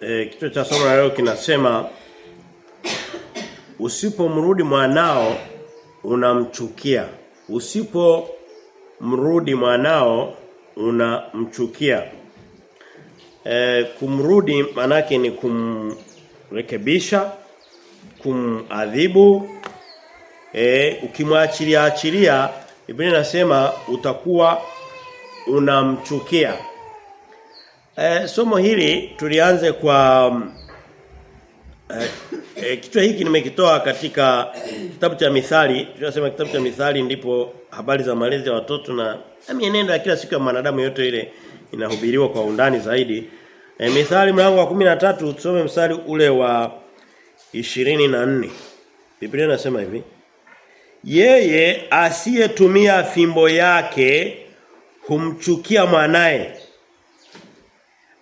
E, kichwa cha somo la leo kinasema usipomrudi mwanao unamchukia. Usipomrudi mwanao unamchukia. E, kumrudi manake ni kumrekebisha, kumadhibu. E, ukimwachilia achilia Biblia inasema utakuwa unamchukia. E, somo hili tulianze kwa e, e, kichwa hiki nimekitoa katika kitabu cha Mithali. Tunasema kitabu cha Mithali ndipo habari za malezi ya watoto na, na mienendo ya kila siku ya mwanadamu yote ile inahubiriwa kwa undani zaidi. E, Mithali mlango wa 13 tusome mstari ule wa 24. Biblia inasema hivi: Yeye asiyetumia fimbo yake humchukia mwanaye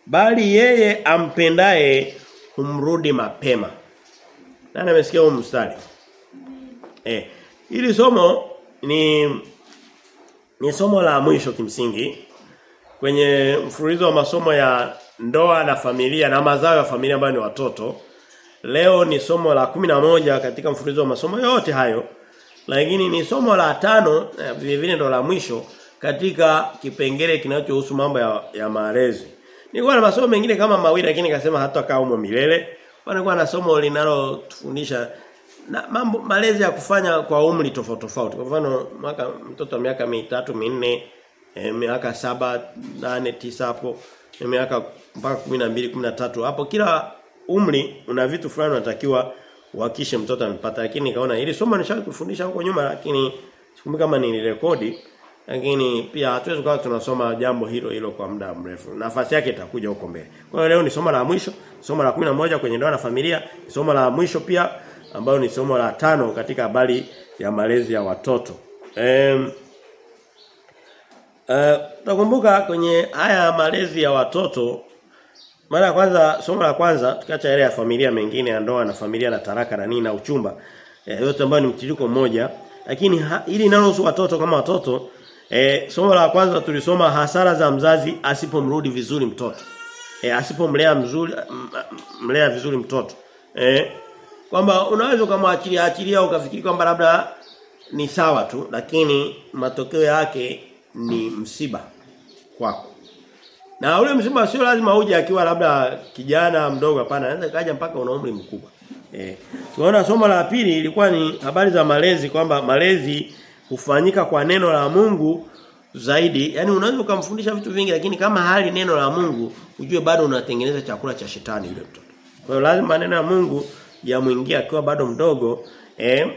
bali yeye ampendaye humrudi mapema. Nani amesikia huo mstari? Eh, hili somo ni ni somo la mwisho kimsingi kwenye mfululizo wa masomo ya ndoa na familia na mazao ya familia ambayo ni watoto. Leo ni somo la moja katika mfululizo wa masomo yote hayo. Lakini ni somo la tano vile vile ndo la mwisho katika kipengele kinachohusu mambo ya, ya malezi. Nilikuwa na masomo mengine kama mawili lakini nikasema hata kaa umo milele. Nilikuwa na somo linalotufundisha na mambo malezi ya kufanya kwa umri tofauti tofauti. Kwa mfano mwaka mtoto wa miaka mitatu minne eh, miaka saba nane tisa hapo miaka mpaka 12 13 hapo kila umri una vitu fulani unatakiwa uhakishe mtoto amepata lakini nikaona ili somo nishakufundisha huko nyuma lakini sikumbuka kama nilirekodi lakini pia hatuwezi kuwa tunasoma jambo hilo hilo kwa muda mrefu. Nafasi yake itakuja huko mbele. Kwa hiyo leo ni somo la mwisho, somo la moja kwenye ndoa na familia, somo la mwisho pia ambayo ni somo la tano katika habari ya malezi ya watoto. Em uh, Utakumbuka kwenye haya malezi ya watoto mara ya kwanza somo la kwanza tukiacha ile ya familia mengine ya ndoa na familia na taraka na nini na uchumba eh, yote ambayo ni mtiririko mmoja lakini ili linalohusu watoto kama watoto E, somo la kwanza tulisoma hasara za mzazi asipomrudi vizuri mtoto. E, asipomlea mzuri mlea vizuri mtoto. E, kwamba unaweza kumwachilia achilia ukafikiri kwamba labda ni sawa tu lakini matokeo yake ni msiba kwako. Na ule msiba sio lazima uje akiwa labda kijana mdogo hapana, anaweza kaja mpaka una umri mkubwa. Eh. Tunaona somo la pili ilikuwa ni habari za malezi kwamba malezi hufanyika kwa neno la Mungu zaidi. Yaani unaweza ukamfundisha vitu vingi lakini kama hali neno la Mungu ujue bado unatengeneza chakula cha shetani yule mtoto. Kwa hiyo lazima neno la Mungu yamuingie akiwa bado mdogo eh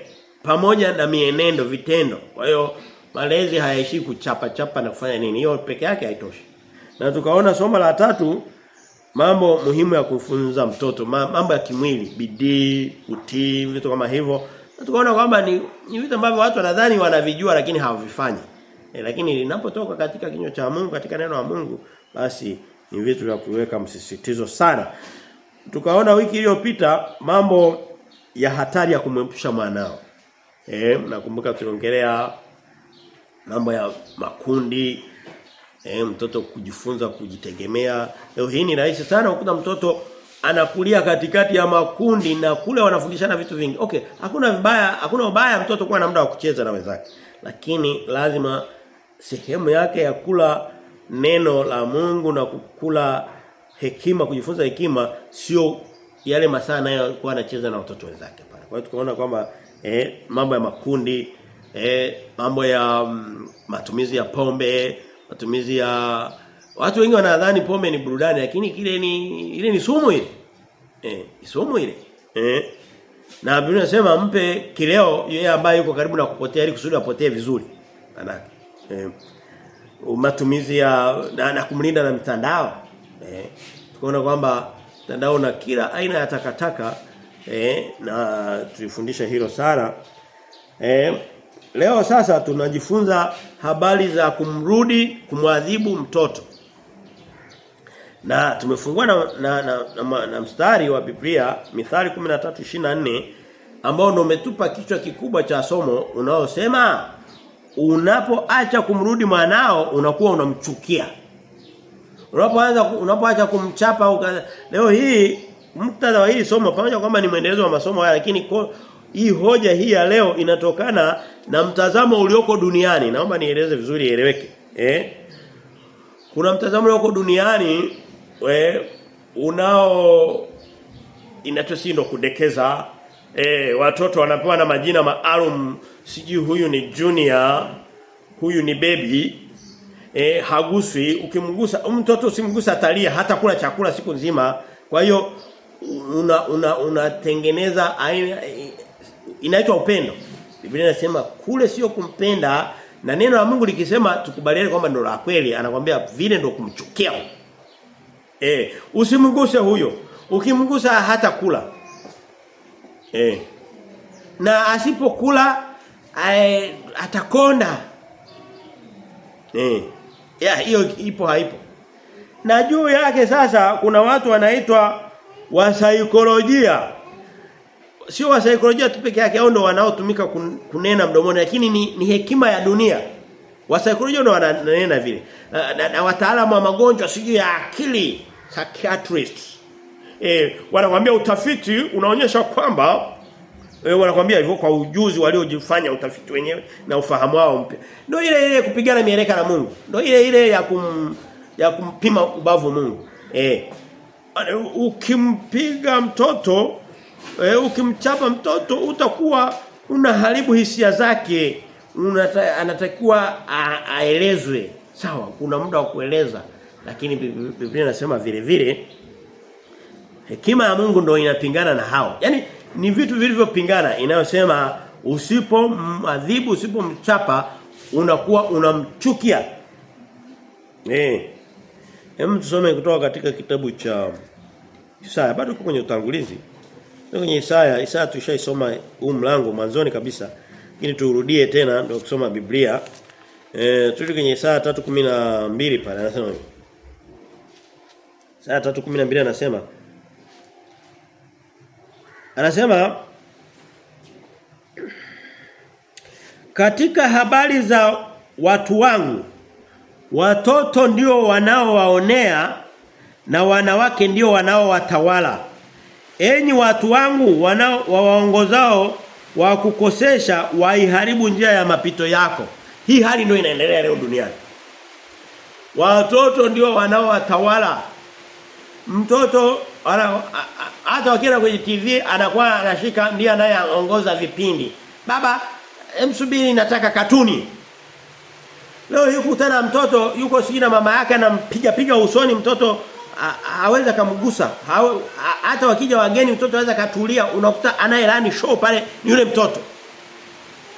pamoja na mienendo vitendo. Kwa hiyo malezi hayaishi kuchapa chapa na kufanya nini. Hiyo peke yake haitoshi. Na tukaona somo la tatu mambo muhimu ya kufunza mtoto, mambo ya kimwili, bidii, utii, vitu kama hivyo. Na tukaona kwamba ni, ni vitu ambavyo watu wanadhani wanavijua lakini hawavifanyi. E, lakini linapotoka katika kinywa cha Mungu, katika neno la Mungu, basi ni vitu vya kuweka msisitizo sana. Tukaona wiki iliyopita mambo ya hatari ya kumwepusha mwanao. Eh, nakumbuka tuliongelea mambo ya makundi, eh, mtoto kujifunza kujitegemea. Leo hii ni rahisi sana ukuta mtoto anakulia katikati ya makundi na kule wanafundishana vitu vingi. Okay, hakuna vibaya, hakuna ubaya mtoto kuwa na muda wa kucheza na wenzake. Lakini lazima sehemu yake ya kula neno la Mungu na kukula hekima kujifunza hekima sio yale masaa nayo kuwa anacheza na watoto wenzake pale. Kwa hiyo tukaona kwamba eh, mambo ya makundi, eh, mambo ya mm, matumizi ya pombe, matumizi ya watu wengi wanadhani pombe ni burudani lakini kile ni ile ni sumu ile. Eh, isomo ile. Eh. Na Biblia inasema mpe kileo yeye ambaye yuko karibu na kupotea ili kusudi apotee vizuri. Manake. Eh. Matumizi ya na, na kumlinda na mitandao. Eh. Tukaona kwamba mtandao na kila aina ya takataka eh na tulifundisha hilo sana. Eh leo sasa tunajifunza habari za kumrudi kumwadhibu mtoto. Na tumefungua na na, na, na, na mstari wa Biblia Mithali 13:24 ambao ndio umetupa kichwa kikubwa cha somo unaosema unapoacha kumrudi mwanao unakuwa unamchukia. Unapoanza unapoacha kumchapa uka, leo hii muktadha wa hii somo pamoja kwamba ni mwendelezo wa masomo haya lakini ko, hii hoja hii ya leo inatokana na mtazamo ulioko duniani. Naomba nieleze vizuri ieleweke. Eh? Kuna mtazamo ulioko duniani we, unao inachosindwa kudekeza eh watoto wanapewa na majina maalum. Sijui huyu ni junior huyu ni baby. Eh haguswi. Ukimgusa mtoto usimgusa atalia hata kula chakula siku nzima. Kwa hiyo una una unatengeneza aina inaitwa upendo. Biblia inasema kule sio kumpenda na neno la Mungu likisema tukubaliane kwamba ndio la kweli anakuambia vile ndio kumchukia eh usimguse huyo. Ukimgusa hata kula. Eh. Na asipokula atakonda. Eh. Ya hiyo ipo haipo. Na juu yake sasa kuna watu wanaitwa wa saikolojia sio wa saikolojia tu peke yake au ndo wanaotumika kunena mdomoni lakini ni, ni hekima ya dunia. Wa saikolojia ndo wananena vile. Na, na, na wataalamu wa magonjwa sijui ya akili psychiatrists eh wanakuambia utafiti unaonyesha kwamba eh wanakuambia hivyo kwa ujuzi waliojifanya utafiti wenyewe na ufahamu wao mpya. Ndio ile ile kupigana mieleka na Mungu. Ndio ile ile ya kum ya kumpima ubavu Mungu. Eh ukimpiga mtoto e, ukimchapa mtoto utakuwa unaharibu hisia zake. Unata, anatakiwa aelezwe. Sawa kuna muda wa kueleza lakini Biblia inasema vile vile hekima ya Mungu ndio inapingana na hao. Yaani ni vitu vilivyopingana inayosema usipomadhibu usipomchapa unakuwa unamchukia. Eh. Hem tusome kutoka katika kitabu cha Isaya. Bado kwenye utangulizi. Kwenye Isaya. Isaya tushaisoma huu mlango mwanzoni kabisa. Lakini turudie tena ndio kusoma Biblia. Eh turudi kwenye Isaya 3:12 pale anasema Isaya 3:12 anasema. Anasema katika habari za watu wangu watoto ndio wanaowaonea na wanawake ndio wanaowatawala. Enyi watu wangu wanao wa kukosesha waiharibu njia ya mapito yako. Hii hali ndio inaendelea leo duniani. Watoto ndio wanaowatawala mtoto hata wakienda kwenye TV anakuwa anashika ndiye anayeongoza vipindi. Baba msubiri nataka katuni. Leo yuko tena mtoto yuko siji na mama yake anampiga piga usoni mtoto hawezi akamgusa. hata wakija wageni mtoto anaweza katulia unakuta anayelani show pale ni yule mtoto.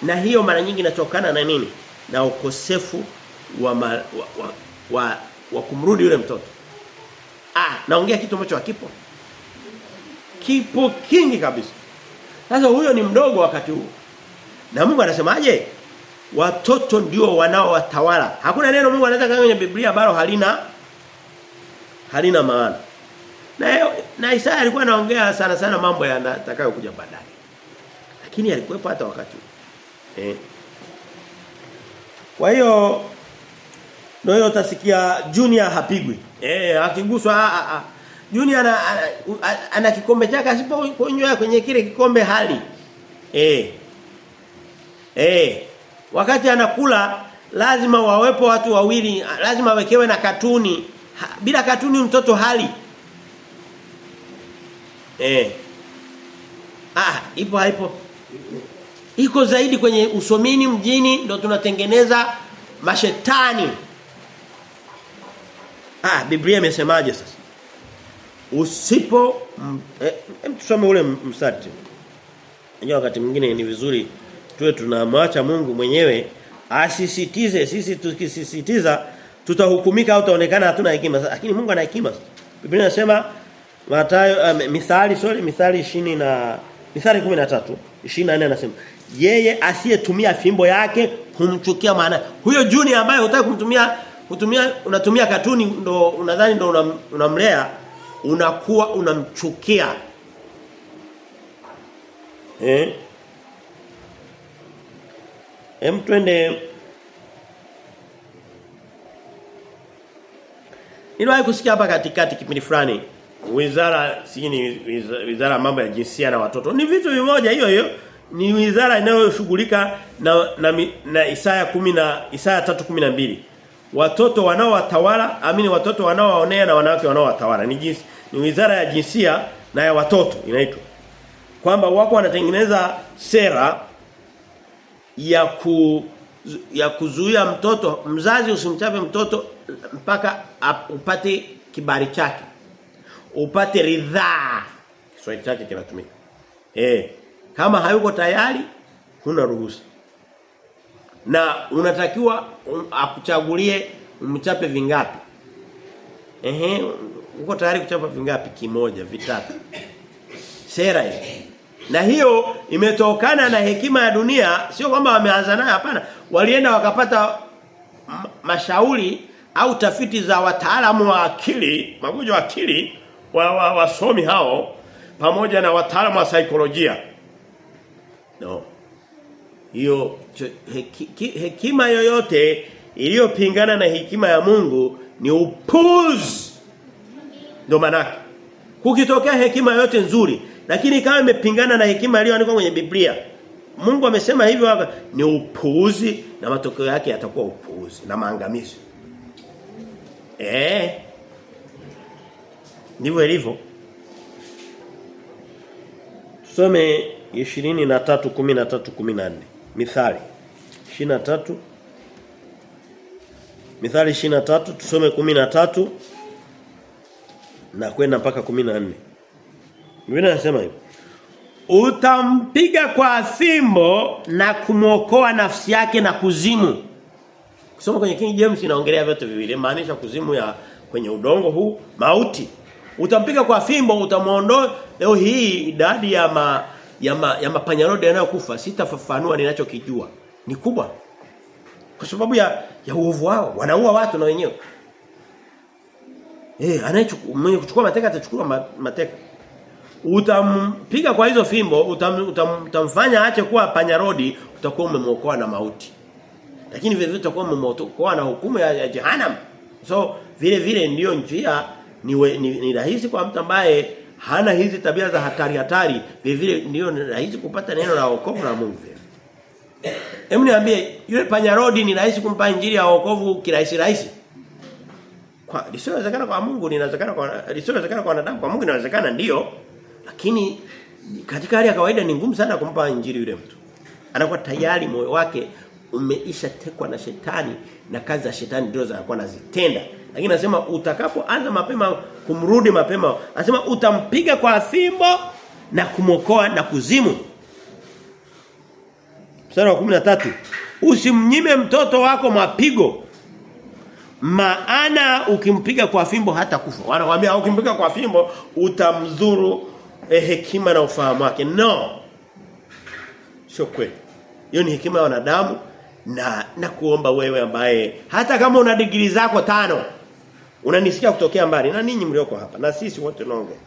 Na hiyo mara nyingi inatokana na nini? Na ukosefu wa ma, wa, wa, wa, wa kumrudi yule mtoto ah naongea kitu ambacho hakipo. Kipo kingi kabisa. Sasa huyo ni mdogo wakati huo. na Mungu anasemaje? Watoto ndio wanaowatawala. Hakuna neno Mungu anaweza kanga kwenye Biblia bado halina halina maana. Na na Isaya alikuwa anaongea sana sana mambo yanatakayo kuja baadaye. Lakini alikuwepo hata wakati huo. eh. Kwa hiyo ndio hiyo utasikia junior hapigwi. Eh akiguswa a a. junior ana, ana, kikombe chake asipokunywa kwenye kile kikombe hali. Eh. Eh. Wakati anakula lazima wawepo watu wawili lazima wekewe na katuni. Bila katuni mtoto hali. Eh. Ah ipo haipo. Iko zaidi kwenye usomini mjini ndio tunatengeneza mashetani ah Biblia imesemaje sasa? Usipo eh, tusome ule mstari Unajua wakati mwingine ni vizuri tuwe tunamwacha Mungu mwenyewe asisitize sisi tukisisitiza tutahukumika au tutaonekana hatuna hekima. Lakini Mungu ana hekima Biblia inasema Mathayo uh, Mithali sorry Mithali 20 na Mithali 13 24 anasema yeye asiyetumia fimbo yake humchukia maana huyo juni ambaye hutaki kumtumia kutumia unatumia katuni ndo unadhani ndo unam, unamlea unakuwa unamchukia eh Hem twende Niliwahi kusikia hapa katikati kipindi fulani wizara si ni wizara, mambo ya jinsia na watoto. Ni vitu vimoja hiyo hiyo. Ni wizara inayoshughulika na, na na na Isaya 10 na Isaya 3:12. Watoto wanaowatawala, amini watoto wanaowaonea na wanawake wanaowatawala. Ni jinsi ni wizara ya jinsia na ya watoto inaitwa. Kwamba wako wanatengeneza sera ya ku ya kuzuia mtoto mzazi usimchape mtoto mpaka upate kibali chake upate ridhaa Kiswahili chake kinatumika eh kama hayuko tayari huna ruhusa na unatakiwa um, akuchagulie umchape vingapi? Ehe uko tayari kuchapa vingapi? Kimoja vitatu. Sera hiyo. Na hiyo imetokana na hekima ya dunia sio kwamba wameanza nayo hapana. Walienda wakapata mashauri au tafiti za wataalamu wa akili magonjwa wa akili wa wasomi wa hao pamoja na wataalamu wa saikolojia. No. Hiyo heki, hekima yoyote iliyopingana na hekima ya Mungu ni upuzi ndio maana kukitokea hekima yoyote nzuri lakini kama imepingana na hekima iliyoandikwa kwenye Biblia Mungu amesema hivyo hapa ni upuuzi na matokeo yake yatakuwa upuuzi na maangamizi. Eh. Ndivyo ilivyo. Tusome 23:13-14. Mithali. 23 Mithali 23 tusome 13 na kwenda mpaka 14. Biblia inasema hivi. Utampiga kwa fimbo na kumwokoa nafsi yake na kuzimu. Kusoma kwenye King James inaongelea vyote viwili, maanisha kuzimu ya kwenye udongo huu, mauti. Utampiga kwa fimbo utamuondoa leo hii idadi ya ma, ya ma, ya mapanyarodi yanayokufa sitafafanua ninachokijua. Ni kubwa. Kwa sababu ya ya uovu wao, wanaua watu na wenyewe. Eh, anayechukua mateka atachukua mateka utampiga kwa hizo fimbo utam, utam, utamfanya aache kuwa panyarodi utakuwa umemwokoa na mauti lakini vile vile utakuwa umemwokoa na hukumu ya, ya jehanamu so vile vile ndiyo njia ni, ni, ni rahisi kwa mtu ambaye hana hizi tabia za hatari hatari vile vile ndiyo rahisi kupata neno la wokovu la Mungu Hebu niambie yule panyarodi ni rahisi kumpa injili ya wokovu kirahisi rahisi kwa lisiyowezekana kwa Mungu linawezekana kwa lisiyowezekana kwa wanadamu kwa Mungu inawezekana ndio lakini katika hali ya kawaida ni ngumu sana kumpa injili yule mtu. Anakuwa tayari moyo wake umeisha tekwa na shetani na kazi za shetani ndio zinakuwa nazitenda. Lakini anasema utakapoanza mapema kumrudi mapema, anasema utampiga kwa fimbo na kumokoa na kuzimu. Mstari wa 13. Usimnyime mtoto wako mapigo. Maana ukimpiga kwa fimbo hata kufa. Wanakuambia ukimpiga kwa fimbo utamdhuru eh, hekima na ufahamu wake. No. Sio kweli. Hiyo ni hekima ya wanadamu na na kuomba wewe ambaye hata kama una digrii zako tano unanisikia kutokea mbali na ninyi mlioko hapa na sisi wote tunaongea.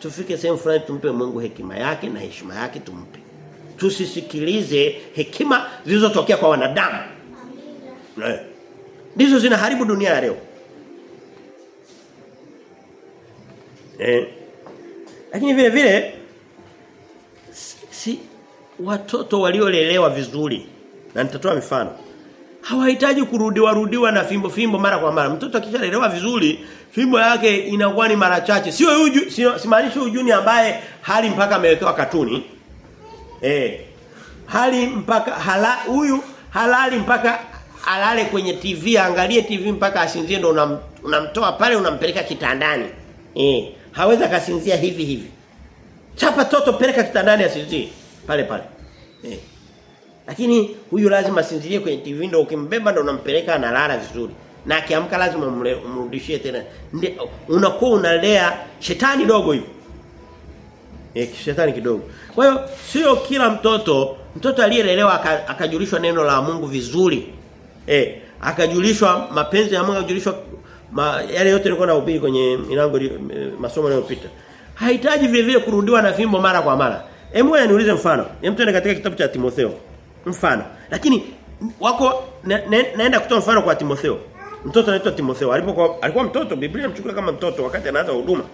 Tufike sehemu fulani tumpe Mungu hekima yake na heshima yake tumpe. Tusisikilize hekima zilizotokea kwa wanadamu. Amina. Ndizo zinaharibu dunia ya leo. Eh. Lakini vile vile si watoto waliolelewa vizuri na nitatoa mifano hawahitaji kurudiwa rudiwa na fimbo fimbo mara kwa mara. Mtoto akishalelewa vizuri fimbo yake inakuwa ni mara chache. Sio huyu simaanishi huyu juni ambaye hali mpaka amewekewa katuni. Eh hali mpaka hala huyu halali mpaka alale kwenye TV angalie TV mpaka asinzie ndo unam, unamtoa pale unampeleka kitandani. Eh hawezi akasinzia hivi hivi. Chapa toto peleka kitandani asinzie. Pale pale. Eh lakini huyu lazima asinzilie kwenye TV ndio ukimbeba ndio unampeleka analala vizuri. Na akiamka lazima umrudishie tena. Unakuwa unalea shetani dogo hivi. eh shetani kidogo. Kwa hiyo sio kila mtoto mtoto aliyelelewa akajulishwa neno la Mungu vizuri. Eh akajulishwa mapenzi ya Mungu akajulishwa ma, yale yote nilikuwa nahubiri kwenye milango masomo yanayopita. Hahitaji vile vile kurudiwa na fimbo mara kwa mara. Hebu niulize mfano. Hem tuende katika kitabu cha Timotheo mfano lakini wako na, na, naenda kutoa mfano kwa Timotheo Mtoto anaitwa Timotheo. Alipokuwa alikuwa mtoto, Biblia inamchukua kama mtoto wakati anaanza huduma.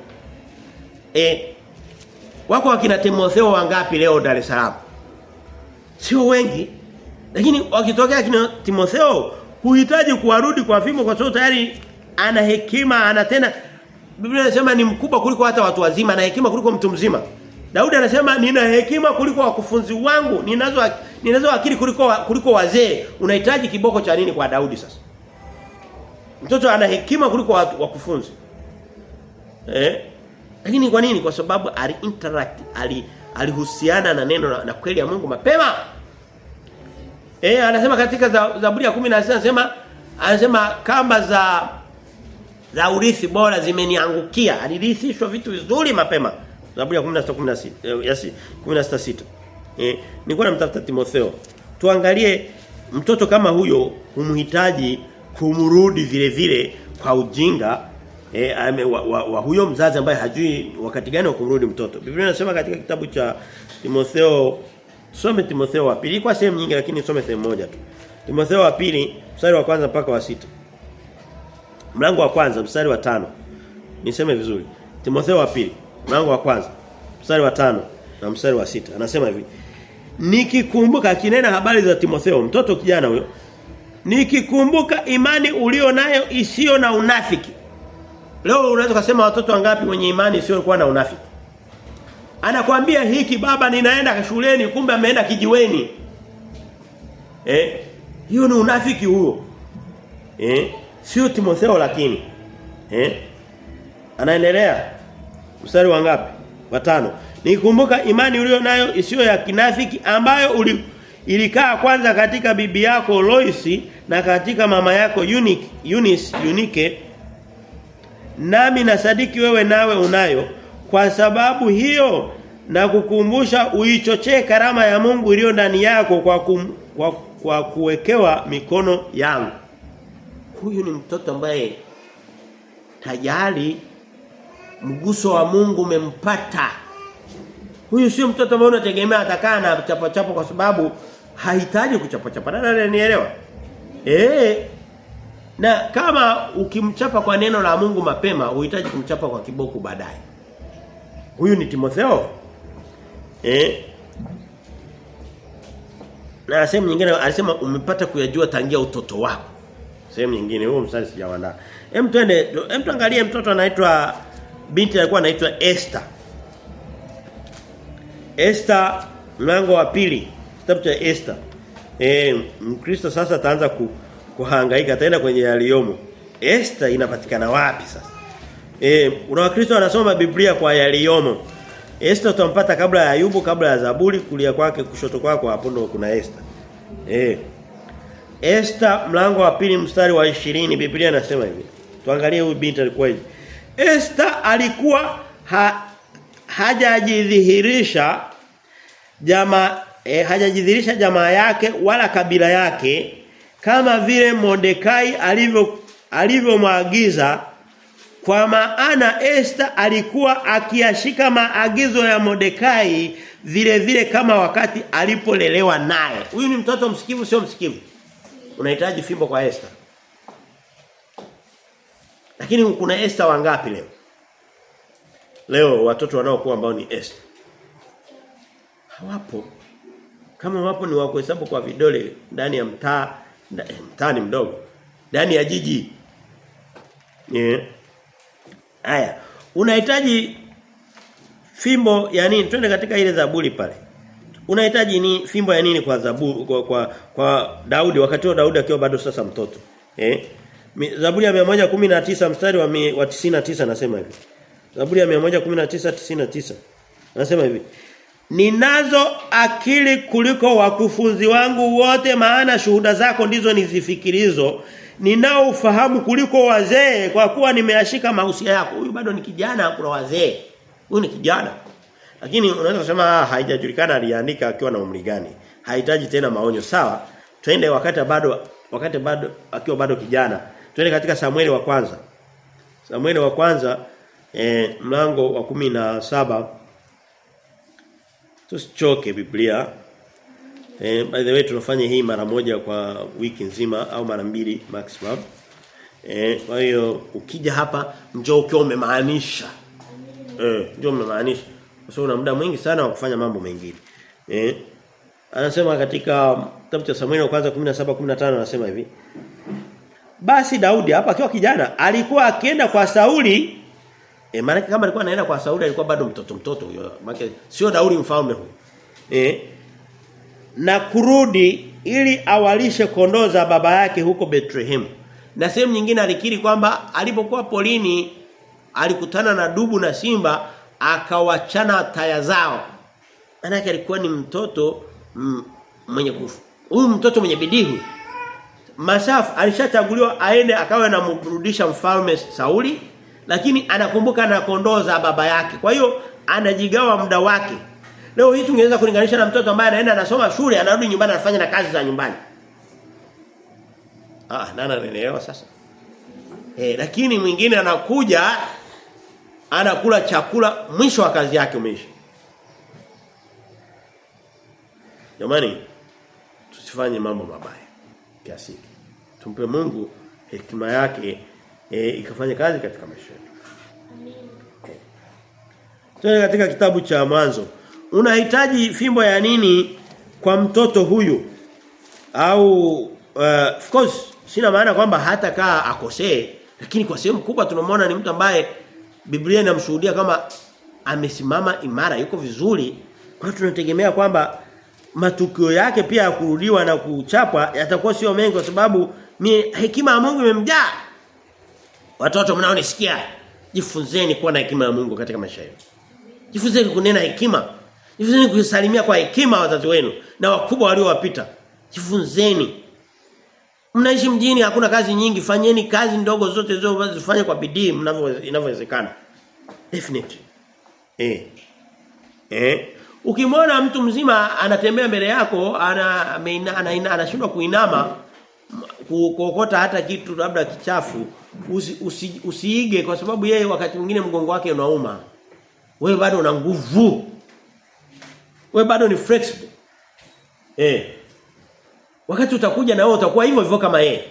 Eh wako wakina Timotheo wangapi leo Dar es Salaam? Sio wengi. Lakini wakitokea kina Timotheo huhitaji kuwarudi kwa fimbo kwa sababu tayari ana hekima, ana tena Biblia inasema ni mkubwa kuliko hata watu wazima, na hekima kuliko mtu mzima. Daudi anasema nina hekima kuliko wakufunzi wangu, ninazo ninazo akili kuliko kuliko wazee. Unahitaji kiboko cha nini kwa Daudi sasa? Mtoto ana hekima kuliko watu wakufunzi. Eh? Lakini kwa nini? Kwa sababu ali interact, ali alihusiana na neno na, na kweli ya Mungu mapema. Eh, anasema katika Zaburi ya 16 anasema anasema kamba za za urithi bora zimeniangukia. Alirithishwa vitu vizuri mapema. Zaburi ya 16 16 yasi 16 6. Eh, nilikuwa namtafuta Timotheo. Tuangalie mtoto kama huyo humhitaji kumrudi vile vile kwa ujinga eh, ame, wa, wa, wa huyo mzazi ambaye hajui wakati gani wa kumrudi mtoto. Biblia inasema katika kitabu cha Timotheo some Timotheo wa pili kwa sehemu nyingi lakini some sehemu moja tu. Timotheo wa pili mstari wa kwanza mpaka wa sita Mlango wa kwanza mstari wa tano Niseme vizuri. Timotheo wa pili mlango wa kwanza mstari wa tano na mstari wa sita anasema hivi Nikikumbuka akinena habari za Timotheo mtoto kijana huyo Nikikumbuka imani ulio nayo isiyo na unafiki Leo unaweza kusema watoto wangapi wenye imani sio kuwa na unafiki. Anakwambia hiki baba ninaenda shuleni kumbe ameenda kijiweni. Eh? Hiyo ni unafiki huo. Eh? Sio Timotheo lakini. Eh? Anaendelea. Mstari wa ngapi? Wa tano. Nikumbuka imani ulio nayo isiyo ya kinafiki ambayo uli, ilikaa kwanza katika bibi yako Loisi na katika mama yako Unique, Eunice, Unique nami nasadiki wewe nawe unayo. Kwa sababu hiyo na kukumbusha uichochee karama ya Mungu iliyo ndani yako kwa, kum, kwa kwa kuwekewa mikono yangu. Huyu ni mtoto ambaye tajali mguso wa Mungu umempata huyu sio mtoto ambaye unategemea atakaa na chapo chapo kwa sababu hahitaji kuchapa chapa nani nielewa eh na kama ukimchapa kwa neno la Mungu mapema, uhitaji kumchapa kwa kiboko baadaye. Huyu ni Timotheo. Eh? Na sehemu nyingine alisema umepata kuyajua tangia utoto wako. Sehemu nyingine huo mstari sijawanda. Hem twende, hem tuangalie mtoto anaitwa binti alikuwa anaitwa Esther. Esther mlango wa pili, kitabu cha Esther. Eh, Mkristo sasa ataanza ku kuhangaika ataenda kwenye yaliomo. Esther inapatikana wapi sasa? Eh, una wakristo wanasoma Biblia kwa yaliomo. Esther utampata kabla ya Ayubu, kabla ya Zaburi, kulia kwake, kushoto kwako hapo ndo kuna Esther. Eh. Esther mlango wa pili mstari wa 20 Biblia inasema hivi. Tuangalie huyu binti alikuwa hivi. Esther alikuwa ha, hajajidhihirisha jamaa e, hajajidhihirisha jamaa yake wala kabila yake kama vile Mordekai alivyo alivyomwagiza kwa maana Esther alikuwa akiyashika maagizo ya Mordekai vile vile kama wakati alipolelewa naye. Huyu ni mtoto msikivu sio msikivu. Unahitaji fimbo kwa Esther. Lakini kuna Esther wangapi leo? Leo watoto wanaokuwa ambao ni Esther. Hawapo. Kama wapo ni wakuhesabu kwa vidole ndani ya mtaa mtaa ni mdogo. Ndani ya jiji. Yeah. Haya, unahitaji fimbo ya nini? Twende katika ile Zaburi pale. Unahitaji ni fimbo ya nini kwa Zaburi kwa, kwa kwa Daudi wakati wa Daudi akiwa bado sasa mtoto. Eh? Zaburi ya 119 mstari wa, wa 99 nasema hivi. Zaburi ya 119:99. Anasema hivi. Ninazo akili kuliko wakufunzi wangu wote maana shuhuda zako ndizo nizifikirizo. Ninao ufahamu kuliko wazee kwa kuwa nimeashika mausia yako. Huyu bado ni kijana kuna wazee. Huyu ni kijana. Lakini unaweza kusema ah, haijajulikana aliandika akiwa na umri gani. Hahitaji tena maonyo sawa. Twende wakati bado wakati bado akiwa bado kijana. Twende katika Samueli wa kwanza. Samueli wa kwanza eh, mlango wa kumi na saba Tusichoke Biblia. e, by the way tunafanya hii mara moja kwa wiki nzima au mara mbili maximum. Eh kwa hiyo ukija hapa njoo ukiwa umemaanisha. Eh njoo umemaanisha. Kwa sababu una muda mwingi sana wa kufanya mambo mengine. Eh anasema katika kitabu cha Samuel kwanza 17 15 anasema hivi. Basi Daudi hapa akiwa kijana alikuwa akienda kwa Sauli E, maana kama alikuwa anaenda kwa Sauli alikuwa bado mtoto mtoto huyo. Maana sio Daudi mfalme huyo. Eh? Na kurudi ili awalishe kondoo za baba yake huko Bethlehem. Na sehemu nyingine alikiri kwamba alipokuwa polini alikutana na dubu na simba akawachana taya zao. Maana alikuwa ni mtoto mwenye kufu. Huyu mtoto mwenye bidii Masaf alishachaguliwa aende akawa anamrudisha mfalme Sauli lakini anakumbuka na kondoo za baba yake. Kwa hiyo anajigawa muda wake. Leo hii tungeweza kulinganisha na mtoto ambaye anaenda anasoma shule, anarudi nyumbani anafanya na kazi za nyumbani. Ah, nana nielewa sasa. Eh, lakini mwingine anakuja anakula chakula mwisho wa kazi yake umeisha. Jamani, tusifanye mambo mabaya kiasi. Tumpe Mungu hekima yake e, ikafanya kazi katika maisha yetu. Tuende katika kitabu cha mwanzo. Unahitaji fimbo ya nini kwa mtoto huyu? Au uh, of course sina maana kwamba hata kaa akosee, lakini kwa sehemu kubwa tunamwona ni mtu ambaye Biblia inamshuhudia kama amesimama imara, yuko vizuri. Kwa hiyo tunategemea kwamba matukio yake pia ya kurudiwa na kuchapwa yatakuwa sio mengi kwa sababu hekima ya Mungu imemjaa. Watoto mnaonisikia, jifunzeni kuwa na hekima ya Mungu katika maisha yenu. Jifunzeni kunena hekima. Jifunzeni kusalimia kwa hekima wazazi wenu na wakubwa waliowapita. Jifunzeni. Mnaishi mjini hakuna kazi nyingi, fanyeni kazi ndogo zote zote zifanye kwa bidii mnavyowezekana. Definitely. Eh. Eh. Ukimwona mtu mzima anatembea mbele yako, ana anashindwa ana, ana kuinama kuokota hata kitu labda kichafu usi, usi, usiige kwa sababu yeye wakati mwingine mgongo wake unauma. Wewe bado una nguvu. Wewe bado ni flexible. Eh. Wakati utakuja na wewe utakuwa hivyo hivyo kama yeye.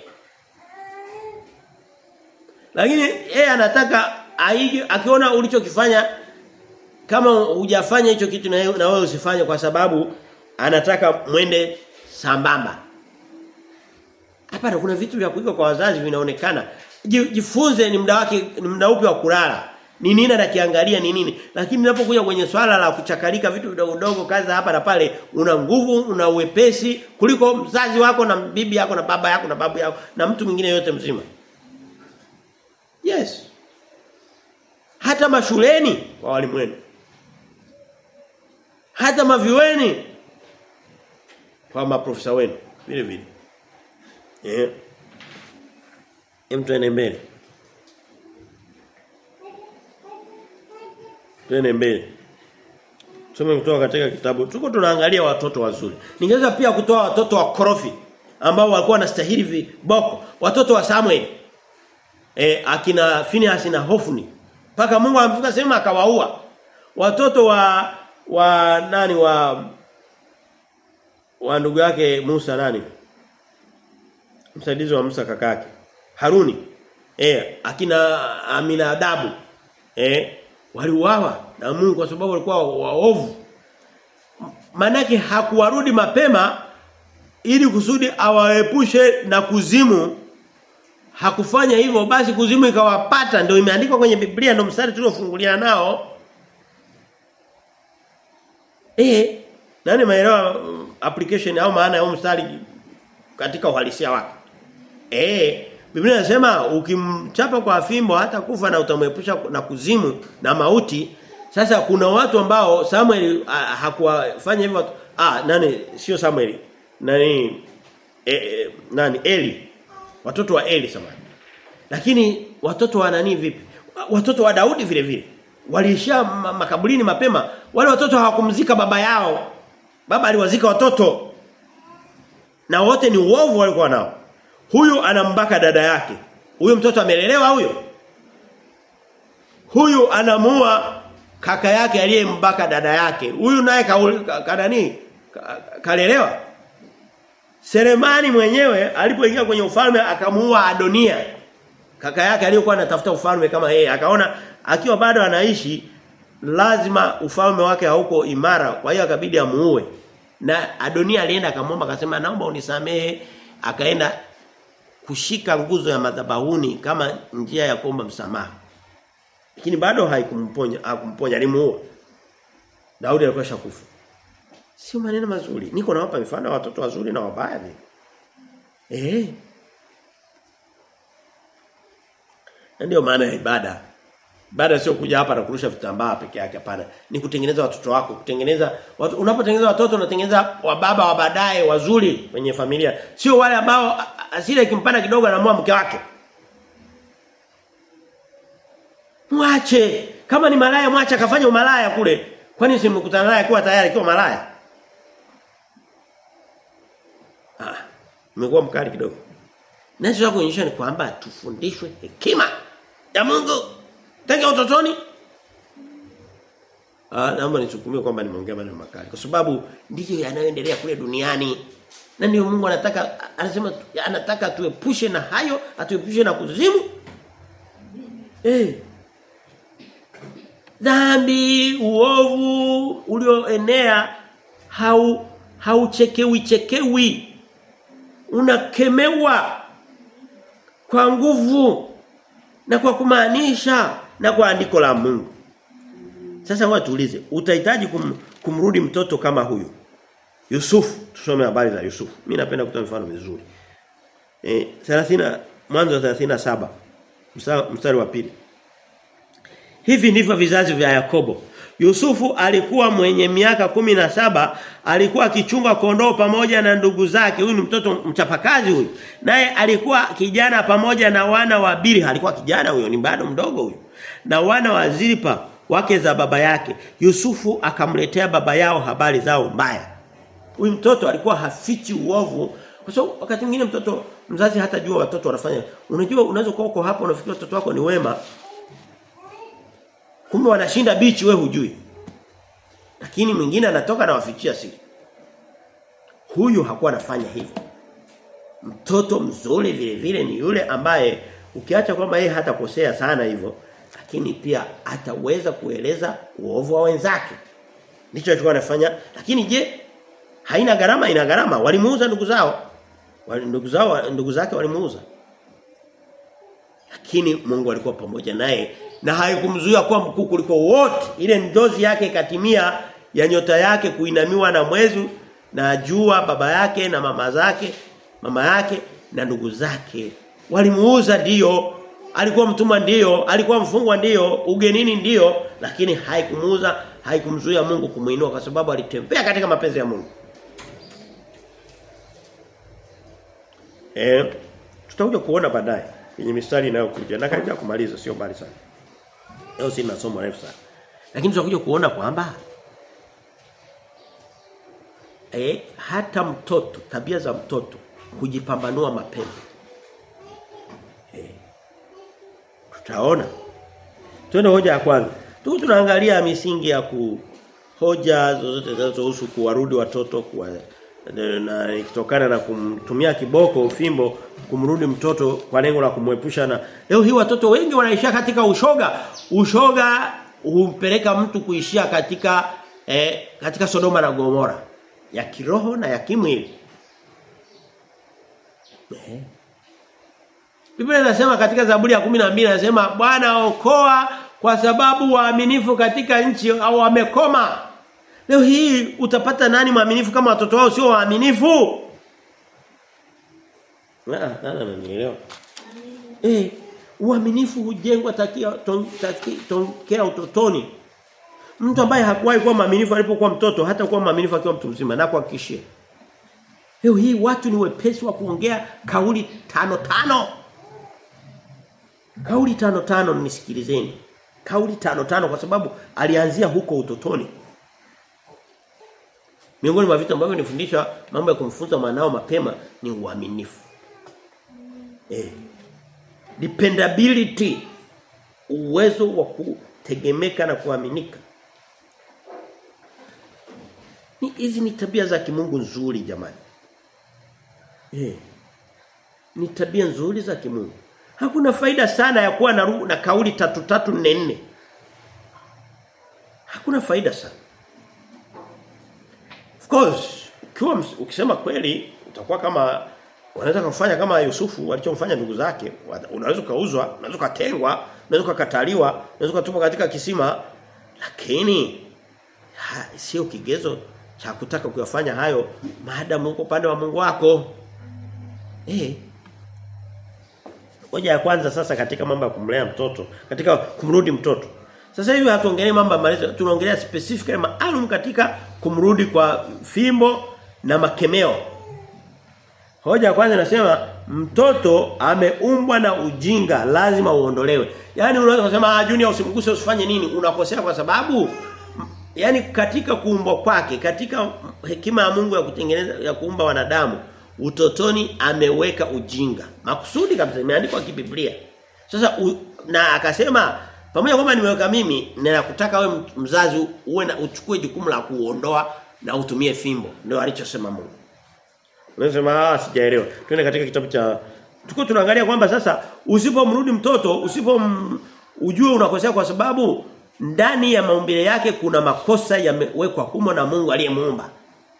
Lakini yeye anataka aige akiona ulichokifanya kama hujafanya hicho kitu na wewe usifanye kwa sababu anataka mwende sambamba. Hapa kuna vitu vya kuiga kwa wazazi vinaonekana. Jifunze ni muda wake ni muda upi wa kulala. Ni nini anakiangalia ni nini? Lakini ninapokuja kwenye swala la kuchakalika vitu vidogo vidogo kazi hapa na pale una nguvu, una uwepesi kuliko mzazi wako na bibi yako na baba yako na babu yako na mtu mwingine yote mzima. Yes. Hata mashuleni kwa walimu wenu. Hata maviweni kwa maprofesa wenu vile vile. Eh. Hem tuende mbele. Tuende mbele. Tusome kutoka katika kitabu. Tuko tunaangalia watoto wazuri. Ningeweza pia kutoa watoto wa korofi ambao walikuwa wanastahili viboko. Watoto wa Samuel. Eh akina Phineas na Hofni. Paka Mungu amfika sema akawaua. Watoto wa wa nani wa wa ndugu yake Musa nani? Msaidizi wa Musa kakake. Haruni. Eh akina Aminadabu. Eh waliuawa na Mungu kwa sababu walikuwa waovu. Manake hakuwarudi mapema ili kusudi awaepushe na kuzimu. Hakufanya hivyo basi kuzimu ikawapata ndio imeandikwa kwenye Biblia ndio mstari tuliofungulia nao. Eh nani maelewa application au maana ya mstari katika uhalisia wake? Eh Biblia inasema ukimchapa kwa fimbo hata kufa na utamwepusha na kuzimu na mauti. Sasa kuna watu ambao Samuel hakuwafanya hivyo ah nani sio Samuel. Nani e, e, nani Eli. Watoto wa Eli samani. Lakini watoto wa nani vipi? Watoto wa Daudi vile vile. Waliishia makaburini mapema. Wale watoto hawakumzika baba yao. Baba aliwazika watoto. Na wote ni uovu walikuwa nao. Huyu anambaka dada yake. Huyu mtoto amelelewa huyo. Huyu anamua kaka yake aliyembaka dada yake. Huyu naye kanani ka, kalelewa. Seremani mwenyewe alipoingia kwenye ufalme akamuua Adonia. Kaka yake aliyokuwa anatafuta ufalme kama yeye akaona akiwa bado anaishi lazima ufalme wake hauko imara kwa hiyo akabidi amuue. Na Adonia alienda akamwomba akasema naomba unisamehe akaenda kushika nguzo ya madhabahuni kama njia ya kuomba msamaha. Lakini bado haikumponya hakumponya alimuua. Daudi alikuwa shakufa. Sio maneno mazuri. Niko nawapa mifano ya watoto wazuri na wabaya vile. Eh. Ndio maana ya ibada. Ibada sio kuja hapa na kurusha vitambaa peke yake hapana. Ni kutengeneza watoto wako, kutengeneza watu unapotengeneza watoto unatengeneza wababa wa baadaye wazuri kwenye familia. Sio wale ambao asili ikimpanda kidogo anaamua mke wake. Mwache. Kama ni malaya mwache akafanya umalaya kule. Kwani si mkutana naye kuwa tayari kiwa malaya? Ah, nimekuwa mkali kidogo. Nacho kuonyesha ni kwamba tufundishwe hekima ya Mungu tangia utotoni. Ah, naomba nichukumie kwamba nimeongea maneno makali kwa sababu ndiyo yanayoendelea kule duniani. Na ndio Mungu anataka anasema anataka tuepushe na hayo, atuepushe na kuzimu. Eh. Dhambi, uovu ulioenea hau hauchekewi chekewi. Unakemewa kwa nguvu na kwa kumaanisha na kwa andiko la Mungu. Sasa tuulize, utahitaji kum, kumrudi mtoto kama huyu? Yusufu, tusome habari za Yusufu. Mimi napenda kutoa mfano mizuri. Eh 30 mwanzo 37 mstari, mstari wa pili. Hivi ndivyo vizazi vya Yakobo. Yusufu alikuwa mwenye miaka kumi na saba alikuwa akichunga kondoo pamoja na ndugu zake. Huyu ni mtoto mchapakazi huyu. Naye alikuwa kijana pamoja na wana wa Bilha. Alikuwa kijana huyo, ni bado mdogo huyo. Na wana wa Zilpa wake za baba yake. Yusufu akamletea baba yao habari zao mbaya. Huyu mtoto alikuwa hafichi uovu kwa sababu wakati mwingine mtoto mzazi hata jua watoto wanafanya. Unajua unaweza kuwa uko hapo unafikiri watoto wako ni wema. Kumbe wanashinda bichi we hujui. Lakini mwingine anatoka na wafichia siri. Huyu hakuwa anafanya hivyo. Mtoto mzuri vile vile ni yule ambaye ukiacha kwamba yeye hatakosea sana hivyo lakini pia ataweza kueleza uovu wa wenzake. Ndicho alichokuwa anafanya. Lakini je, haina gharama ina gharama walimuuza ndugu zao. Ndugu zao ndugu zake walimuuza. Lakini Mungu alikuwa pamoja naye na haikumzuia kuwa mkuu kuliko wote. Ile ndozi yake ikatimia ya nyota yake kuinamiwa na mwezi na jua baba yake na mama zake, mama yake na ndugu zake. Walimuuza ndio, alikuwa mtumwa ndio, alikuwa mfungwa ndio, ugenini ndio, lakini haikumuuza, haikumzuia Mungu kumuinua kwa sababu alitembea katika mapenzi ya Mungu. Eh, tutakuja kuona baadaye kwenye mistari inayokuja. Na karibia kumaliza sio mbali sana. Leo sina somo refu sana. Lakini tutakuja kuona kwamba eh hata mtoto, tabia za mtoto kujipambanua mapema. Eh. Tutaona. Tuende hoja ya kwanza. Tu tunaangalia misingi ya ku hoja zozote zinazohusu kuwarudi watoto kuwa na ikitokana na kumtumia kiboko ufimbo kumrudi mtoto kwa lengo la kumwepusha na leo hii watoto wengi wanaishia katika ushoga. Ushoga humpeleka mtu kuishia katika eh, katika Sodoma na Gomora ya kiroho na ya kimwili. Eh. Biblia inasema katika Zaburi ya 12 inasema Bwana okoa kwa sababu waaminifu katika nchi au wamekoma Leo hii utapata nani mwaminifu kama watoto wao sio waaminifu? Ah, nani ananielewa? Eh, uaminifu hujengwa takia tokea utotoni. Mtu ambaye hakuwahi kuwa mwaminifu alipokuwa mtoto hata kuwa mwaminifu akiwa mtu mzima na kuhakikishia. Leo hii watu ni wepesi wa kuongea kauli tano tano. Kauli tano tano nisikilizeni. Kauli tano tano kwa sababu alianzia huko utotoni. Miongoni mwa vitu ambavyo nifundisha mambo ya kumfunza mwanao mapema ni uaminifu. Eh. Dependability uwezo wa kutegemeka na kuaminika. Ni hizi ni tabia za kimungu nzuri jamani. Eh. Ni tabia nzuri za kimungu. Hakuna faida sana ya kuwa na, na kauli tatu tatu nne nne. Hakuna faida sana. Course, ukiwa ukisema kweli utakuwa kama wanaweza kufanya kama Yusufu walichomfanya ndugu zake, unaweza kauzwa, unaweza kutengwa, unaweza kukataliwa, unaweza kutupwa katika kisima, lakini sio kigezo cha kutaka kuyafanya hayo maadamu uko pande wa Mungu wako. Eh. Hoja ya kwanza sasa katika mambo ya kumlea mtoto, katika kumrudi mtoto. Sasa hivi hatuongelee mambo malezi, tunaongelea specifically maalum katika kumrudi kwa fimbo na makemeo. Hoja ya kwanza nasema mtoto ameumbwa na ujinga lazima uondolewe. Yaani unaweza kusema ah Junior usimguse usifanye nini? Unakosea kwa sababu yani katika kuumbwa kwake, katika hekima ya Mungu ya kutengeneza ya kuumba wanadamu, utotoni ameweka ujinga. Makusudi kabisa imeandikwa kibiblia. Sasa u, na akasema pamoja kwamba nimeweka mimi ninakutaka wewe mzazi uwe na uchukue jukumu la kuondoa na utumie fimbo. Ndio alichosema Mungu. Unasema ah sijaelewa. Twende katika kitabu cha tuko tunaangalia kwamba sasa usipomrudi mtoto, usipo m... ujue unakosea kwa sababu ndani ya maumbile yake kuna makosa yamewekwa humo na Mungu aliyemuumba.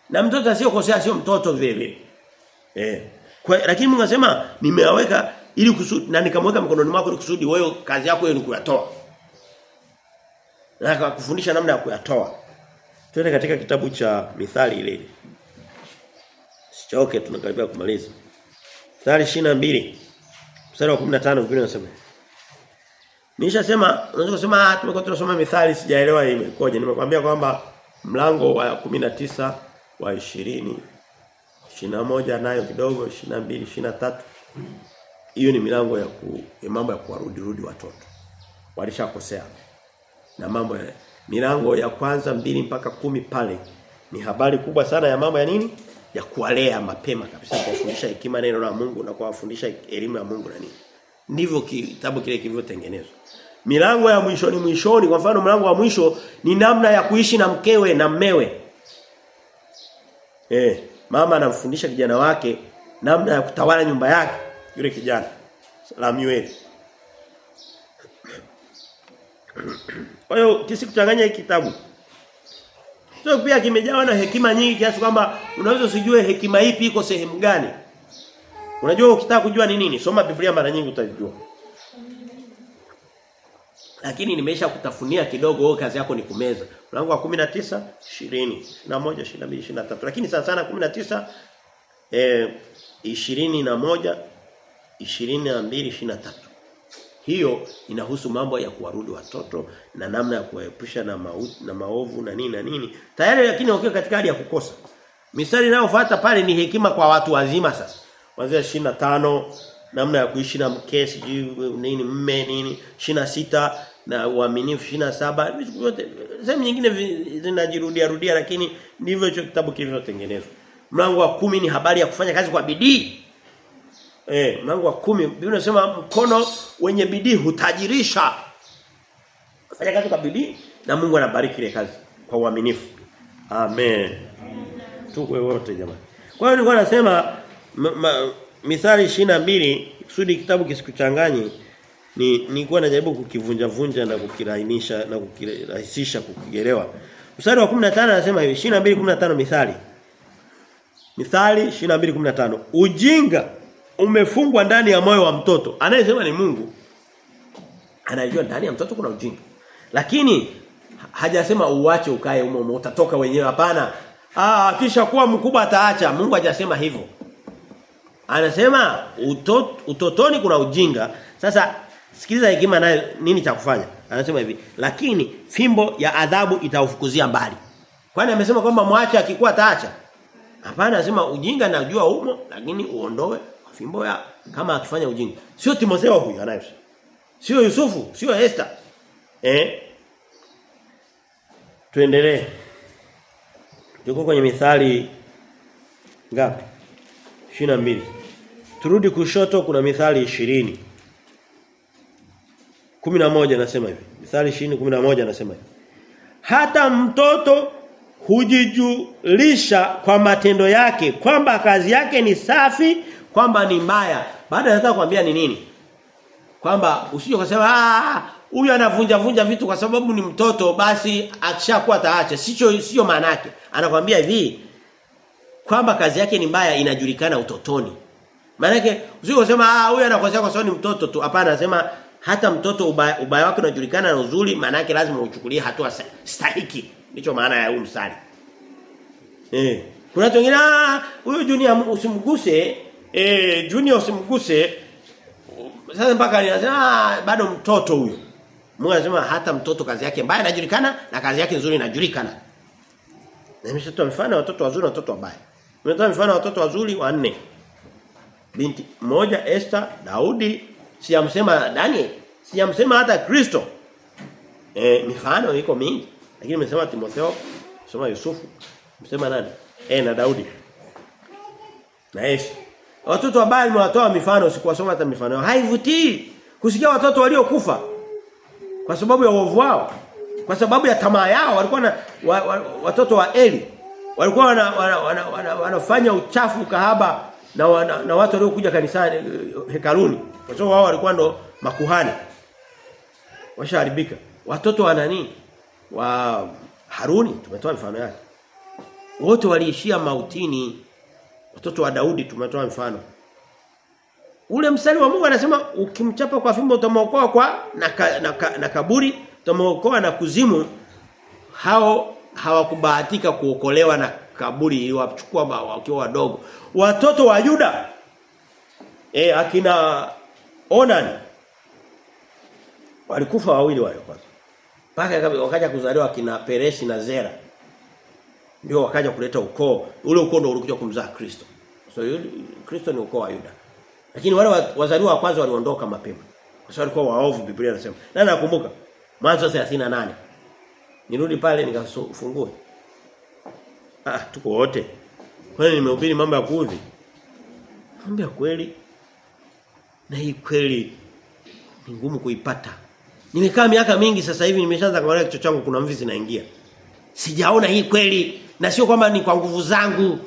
Na mtoto asiyokosea sio mtoto vile vile. Eh. Kwa, lakini Mungu anasema nimeaweka ili kusudi na nikamweka mkononi mwako ili kusudi wewe kazi yako hiyo ni kuyatoa. Na akakufundisha namna ya kuyatoa. Twende katika kitabu cha Mithali ile ile. Sichoke tunakaribia kumaliza. Mithali 22 mstari wa 15 Biblia Nisha Nishasema unaweza kusema ah tumekuwa tunasoma mithali sijaelewa imekoje. Nimekwambia kwamba mlango wa 19 wa 20 21 nayo kidogo 22 23 hiyo ni milango ya, ku, mambo ya kuwarudi rudi watoto. Walishakosea. Na mambo ya milango ya kwanza mbili mpaka kumi pale ni habari kubwa sana ya mambo ya nini? Ya kuwalea mapema kabisa kuwafundisha hekima neno la Mungu na kuwafundisha elimu ya Mungu na nini. Ndivyo kitabu kile kilivyotengenezwa. Milango ya mwishoni mwishoni kwa mfano mlango wa mwisho ni namna ya kuishi na mkewe na mmewe. Eh, mama anamfundisha kijana wake namna ya kutawala nyumba yake yule kijana. Samuel. Kwa hiyo kisikuchanganya hiki kitabu. Sio pia kimejawa na hekima nyingi kiasi kwamba unaweza usijue hekima ipi iko sehemu gani. Unajua ukitaka kujua ni nini? Soma Biblia mara nyingi utajua. Lakini nimesha kutafunia kidogo wewe kazi yako ni kumeza. Mlango wa 19, 20, 21, 22, 23. Lakini sana sana 19 eh 21, 22, 23. Hiyo inahusu mambo ya kuwarudi watoto na namna ya kuwaepusha na mauti na maovu na nini na nini. Tayari lakini wakiwa katika hali ya kukosa. Mistari inayofuata pale ni hekima kwa watu wazima sasa. Kuanzia 25 namna ya kuishi na mke sijui nini mme nini 26 na uaminifu 27 vitu vyote sehemu nyingine zinajirudia rudia lakini ndivyo hicho kitabu kilivyotengenezwa. Mlango wa kumi ni habari ya kufanya kazi kwa bidii. Eh, mlango wa kumi Biblia inasema mkono wenye bidii hutajirisha. Fanya kazi kwa bidii na Mungu anabariki ile kazi kwa uaminifu. Amen. Tuwe wote jamani. Kwa hiyo nilikuwa nasema Mithali 22 kusudi kitabu kisikuchanganye ni nilikuwa najaribu kukivunja vunja na kukirainisha na kukirahisisha kukielewa. Mstari wa 15 anasema hivi 22:15 Mithali. Mithali 22:15 Ujinga umefungwa ndani ya moyo wa mtoto. Anayesema ni Mungu. Anajua ndani ya mtoto kuna ujinga. Lakini hajasema uache ukae umo utatoka wenyewe hapana. Ah kisha kuwa mkubwa ataacha. Mungu hajasema hivyo. Anasema utot, utotoni kuna ujinga. Sasa sikiliza hekima nayo nini cha kufanya. Anasema hivi, lakini fimbo ya adhabu itaufukuzia mbali. Kwani amesema kwamba mwache akikua ataacha? Hapana, anasema ujinga najua umo lakini uondoe fimbo ya kama akifanya ujinga. Sio Timotheo huyu anayo Sio Yusufu, sio Esther. Eh? Tuendelee. Tuko kwenye mithali ngapi? 22. Turudi kushoto kuna mithali 20. 11 nasema hivi. Mithali 20 11 nasema hivi. Hata mtoto hujijulisha kwa matendo yake kwamba kazi yake ni safi, kwamba ni mbaya. Baada ya kuambia ni nini? Kwamba usije kusema ah huyu anavunja vunja vitu kwa sababu ni mtoto basi akishakuwa taacha. Sio sio maana yake. Anakuambia hivi kwamba kazi yake ni mbaya inajulikana utotoni. Maana yake usije kusema ah huyu anakosea kwa sababu ni mtoto tu. Hapana anasema hata mtoto ubaya, ubaya wake unajulikana na uzuri maana yake lazima uchukulie hatua stahiki. Ndicho maana ya huu mstari. Eh. Kuna wengine ah huyu junior usimguse eh junior usimguse sasa mpaka anasema ah, bado mtoto huyo. Mungu anasema hata mtoto kazi yake mbaya inajulikana na kazi yake nzuri inajulikana. Na nimeshatoa mfano watoto wazuri na watoto wabaya. Nimetoa mfano watoto wazuri wanne. Binti moja Esther, Daudi, siyamsema Daniel, siyamsema hata Kristo. Eh mifano iko mingi. Lakini nimesema Timotheo, soma Yusufu, msema nani? Eh na Daudi. Na Esther. Watoto wabaya nimewatoa mifano sikuwasoma hata mifano. Haivutii kusikia watoto waliokufa kwa sababu ya uovu wao. Kwa sababu ya tamaa yao walikuwa na wa, wa, watoto wa Eli walikuwa wana, wana, wana, wana, wanafanya uchafu kahaba na, wana, na watu waliokuja kanisani hekaluni. Kwa sababu wao walikuwa ndo makuhani. Washaharibika. Watoto wa nani? Wa Haruni tumetoa mifano yake. Wote waliishia mautini. Watoto wa Daudi tumetoa mfano. Ule mstari wa Mungu anasema ukimchapa kwa fimbo utamokoa kwa na, ka, na, ka, na kaburi, utamokoa na kuzimu. Hao hawakubahatika kuokolewa na kaburi iliwachukua wakiwa wadogo. Watoto wa Yuda eh akina Onan walikufa wawili wale kwanza. Paka wakaja kuzaliwa akina Peresi na Zera. Ndio wakaja kuleta ukoo. Ule ukoo ndio ulikuja kumzaa Kristo. So Kristo ni ukoo wa Yuda. Lakini wale wazaliwa wa kwanza waliondoka mapema. Kwa sababu walikuwa waovu Biblia inasema. na nakumbuka? Mwanzo 38. Nirudi pale nikafungue. Ah, tuko wote. Kwani nimehubiri mambo ya kuudhi? Mambo ya kweli. Na hii kweli ni ngumu kuipata. Nimekaa miaka mingi sasa hivi nimeshaanza kuangalia kichwa changu kuna mvi zinaingia. Sijaona hii kweli na sio kwamba ni kwa nguvu zangu.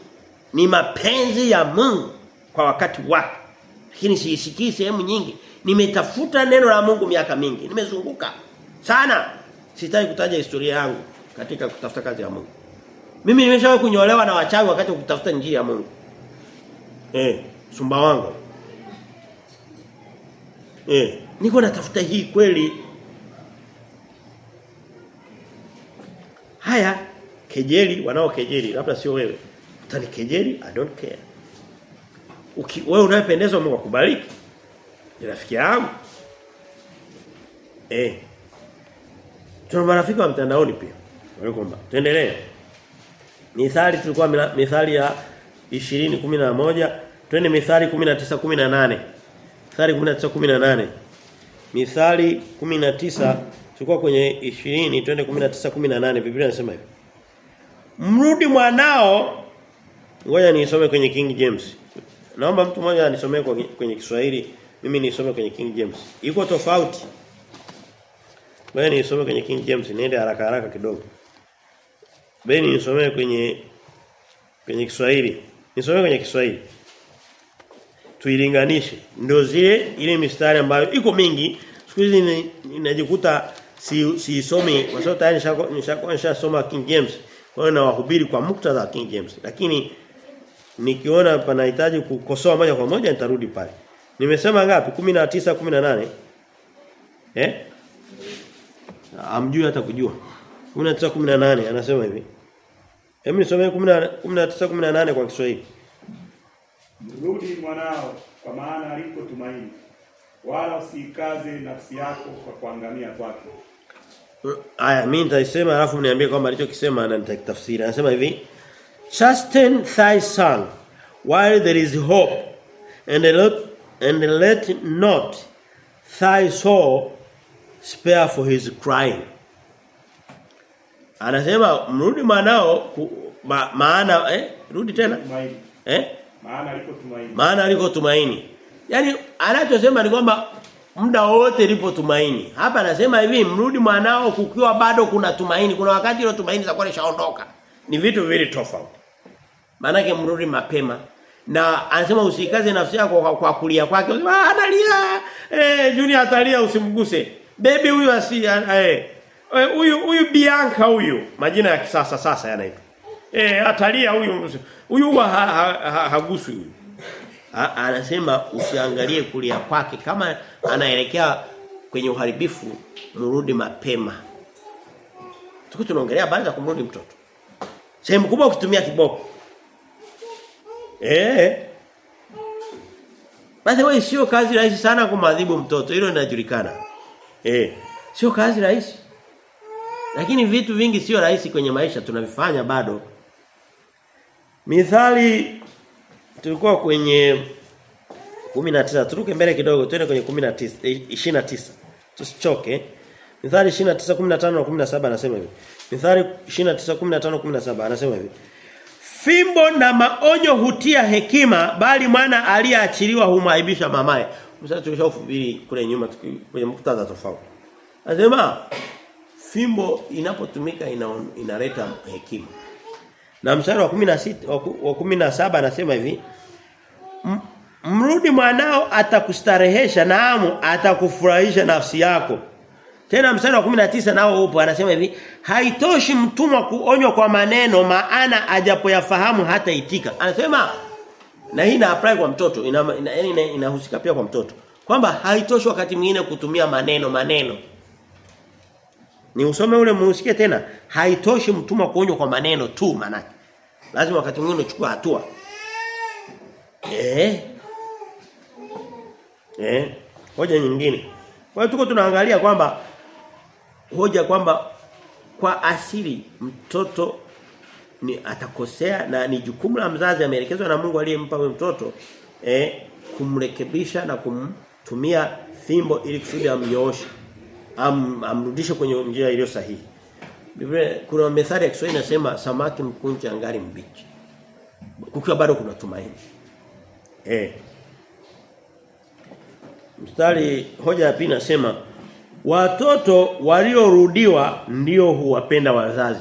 Ni mapenzi ya Mungu kwa wakati wake. Lakini siisikii sehemu nyingi. Nimetafuta neno la Mungu miaka mingi. Nimezunguka sana. Sitaki kutaja historia yangu katika kutafuta kazi ya Mungu. Mimi nimeshawahi kunyolewa na wachawi wakati wa kutafuta njia ya Mungu. Eh, sumba wangu Eh, niko natafuta hii kweli. Haya, kejeli wanao kejeli, labda sio wewe. Utani kejeli, I don't care. Uki, wewe unayependezwa Mungu akubariki. Ni rafiki yangu. Eh. Tuna marafiki wa mtandaoni pia. Walikomba. Tuendelee. Mithali tulikuwa mithali ya 20:11, twende mithali 19:18. Mithali 19:18. Mithali 19 tulikuwa kwenye 20 twende 19:18 Biblia inasema hivi. Mrudi mwanao ngoja nisome kwenye King James. Naomba mtu mmoja anisomee kwenye Kiswahili, mimi nisome kwenye King James. Iko tofauti. Ngoja nisome kwenye King James, niende haraka haraka kidogo. Beni nisomee kwenye kwenye Kiswahili. Nisomee kwenye Kiswahili. Tuilinganishe. Ndio zile ile mistari ambayo iko mingi. Siku hizi ninajikuta si siisomi kwa sababu tayari nishasoma King James. Kwa hiyo nawahubiri kwa muktadha wa King James. Lakini nikiona panahitaji kukosoa moja kwa moja nitarudi pale. Nimesema ngapi? 19 18. Eh? Amjui hata kujua. 19 18 anasema hivi. Hebu nisomee 19 18 kwa Kiswahili. Rudi mwanao kwa maana aliko tumaini. Wala usikaze nafsi yako kwa kuangamia kwake. Aya mimi nitaisema alafu mniambie kwamba alichokisema na nitakitafsiri. Anasema hivi Chasten thy son while there is hope and let, and let not thy soul spare for his crying. Anasema mrudi mwanao ma, maana eh rudi tena Tumaini. eh Maana aliko tumaini. maana aliko tumaini. Yaani anachosema ni kwamba muda wote lipo tumaini. Hapa anasema hivi mrudi mwanao kukiwa bado kuna tumaini. Kuna wakati ile tumaini litakuwa lishaondoka. Ni vitu viwili tofauti. Maana mrudi mapema na anasema usikaze nafsi yako kwa, kwa kulia kwake ah, analia eh Junior atalia usimguse baby huyu asi eh huyu huyu Bianca huyu majina ya kisasa sasa yanaitwa eh atalia huyu huyu ha, ha, ha, haguswi huyu ha, anasema usiangalie kulia kwake kama anaelekea kwenye uharibifu mrudi mapema tuko tunaongelea habari za kumrudi mtoto sehemu kubwa ukitumia kiboko Eh. Basi wewe sio kazi rahisi sana kumadhibu mtoto. Hilo linajulikana. Eh. Sio kazi rahisi. Lakini vitu vingi sio rahisi kwenye maisha tunavifanya bado. Mithali tulikuwa kwenye 19 turuke mbele kidogo twende kwenye 19 29 tusichoke Mithali 29 15 na 17 anasema hivi Mithali 29 15 17 anasema hivi Fimbo na maonyo hutia hekima bali mwana aliyeachiliwa humaibisha mamaye. Msasa tulishahubiri kule nyuma kwenye muktadha tofauti. Anasema fimbo inapotumika ina, inaleta hekima. Na mstari wa 16 wa 17 anasema hivi Mrudi mwanao atakustarehesha naamu atakufurahisha nafsi yako. Tena mstari wa 19 nao upo anasema hivi, haitoshi mtumwa kuonywa kwa maneno maana ajapoyafahamu hata itika. Anasema na hii ina apply kwa mtoto, ina ina, ina, inahusika pia kwa mtoto. Kwamba haitoshi wakati mwingine kutumia maneno maneno. Ni usome ule muusikie tena. Haitoshi mtumwa kuonywa kwa maneno tu manake. Lazima wakati mwingine uchukue hatua. Eh? Eh? Hoja nyingine. Kwa hiyo tuko tunaangalia kwamba hoja kwamba kwa asili mtoto ni atakosea na ni jukumu la mzazi ameelekezwa na Mungu aliyempa huyo mtoto eh kumrekebisha na kumtumia fimbo ili kusudi amnyooshe am, amrudishe kwenye njia iliyo sahihi. Biblia kuna methali ya Kiswahili inasema samaki mkunje angali mbichi. Kukiwa bado kuna tumaini. Eh. Mstari hoja ya pili nasema watoto waliorudiwa ndio huwapenda wazazi.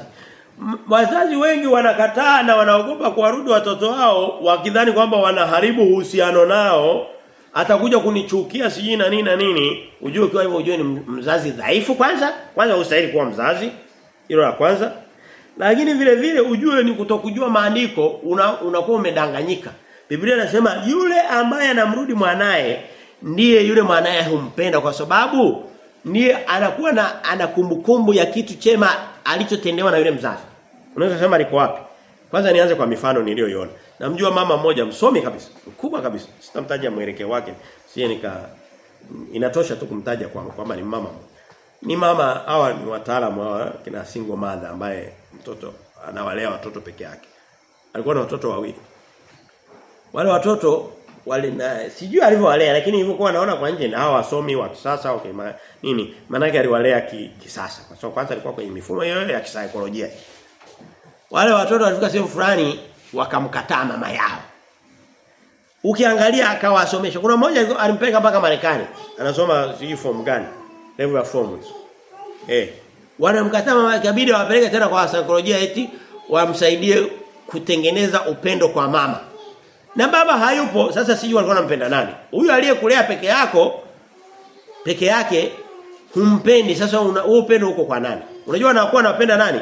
Wazazi wengi wanakataa na wanaogopa kuwarudi watoto wao wakidhani kwamba wanaharibu uhusiano nao atakuja kunichukia sijui na nini na nini ujue kwa hivyo ujue ni mzazi dhaifu kwanza kwanza ustahili kuwa mzazi hilo la kwanza lakini vile vile ujue ni kutokujua maandiko unakuwa una umedanganyika Biblia inasema yule ambaye anamrudi mwanae ndiye yule mwanae humpenda kwa sababu ndiye anakuwa na anakumbukumbu ya kitu chema alichotendewa na yule mzazi. Unaweza sema liko wapi? Kwanza nianze kwa mifano niliyoiona. Namjua mama mmoja msomi kabisa, mkubwa kabisa. Sitamtaja mwelekeo wake. Sie nika inatosha tu kumtaja kwa kwamba ni mama. Ni mama hawa ni wataalamu hawa kina single mother ambaye mtoto anawalea watoto peke yake. Alikuwa na watoto wawili. Wale watoto wale na sijui alivyowalea lakini ilivyokuwa naona kwa nje na hawa wasomi wa kisasa okay, ma, nini maana yake aliwalea ki, kisasa. Kwa sababu kwanza alikuwa kwenye mifumo hiyo ya kisaikolojia. Wale watoto walifika sehemu fulani wakamkataa mama yao. Ukiangalia akawasomesha kuna mmoja alimpeleka mpaka Marekani. Anasoma sijui form gani level of form eh. Wanamkataa mama yake ibidi awapeleke tena kwa saikolojia eti wamsaidie kutengeneza upendo kwa mama. Na baba hayupo sasa sijui walikuwa wanampenda nani. Huyu aliyekulea peke yako peke yake humpendi. Sasa una upendo uko kwa nani? Unajua wanakuwa wanapenda nani?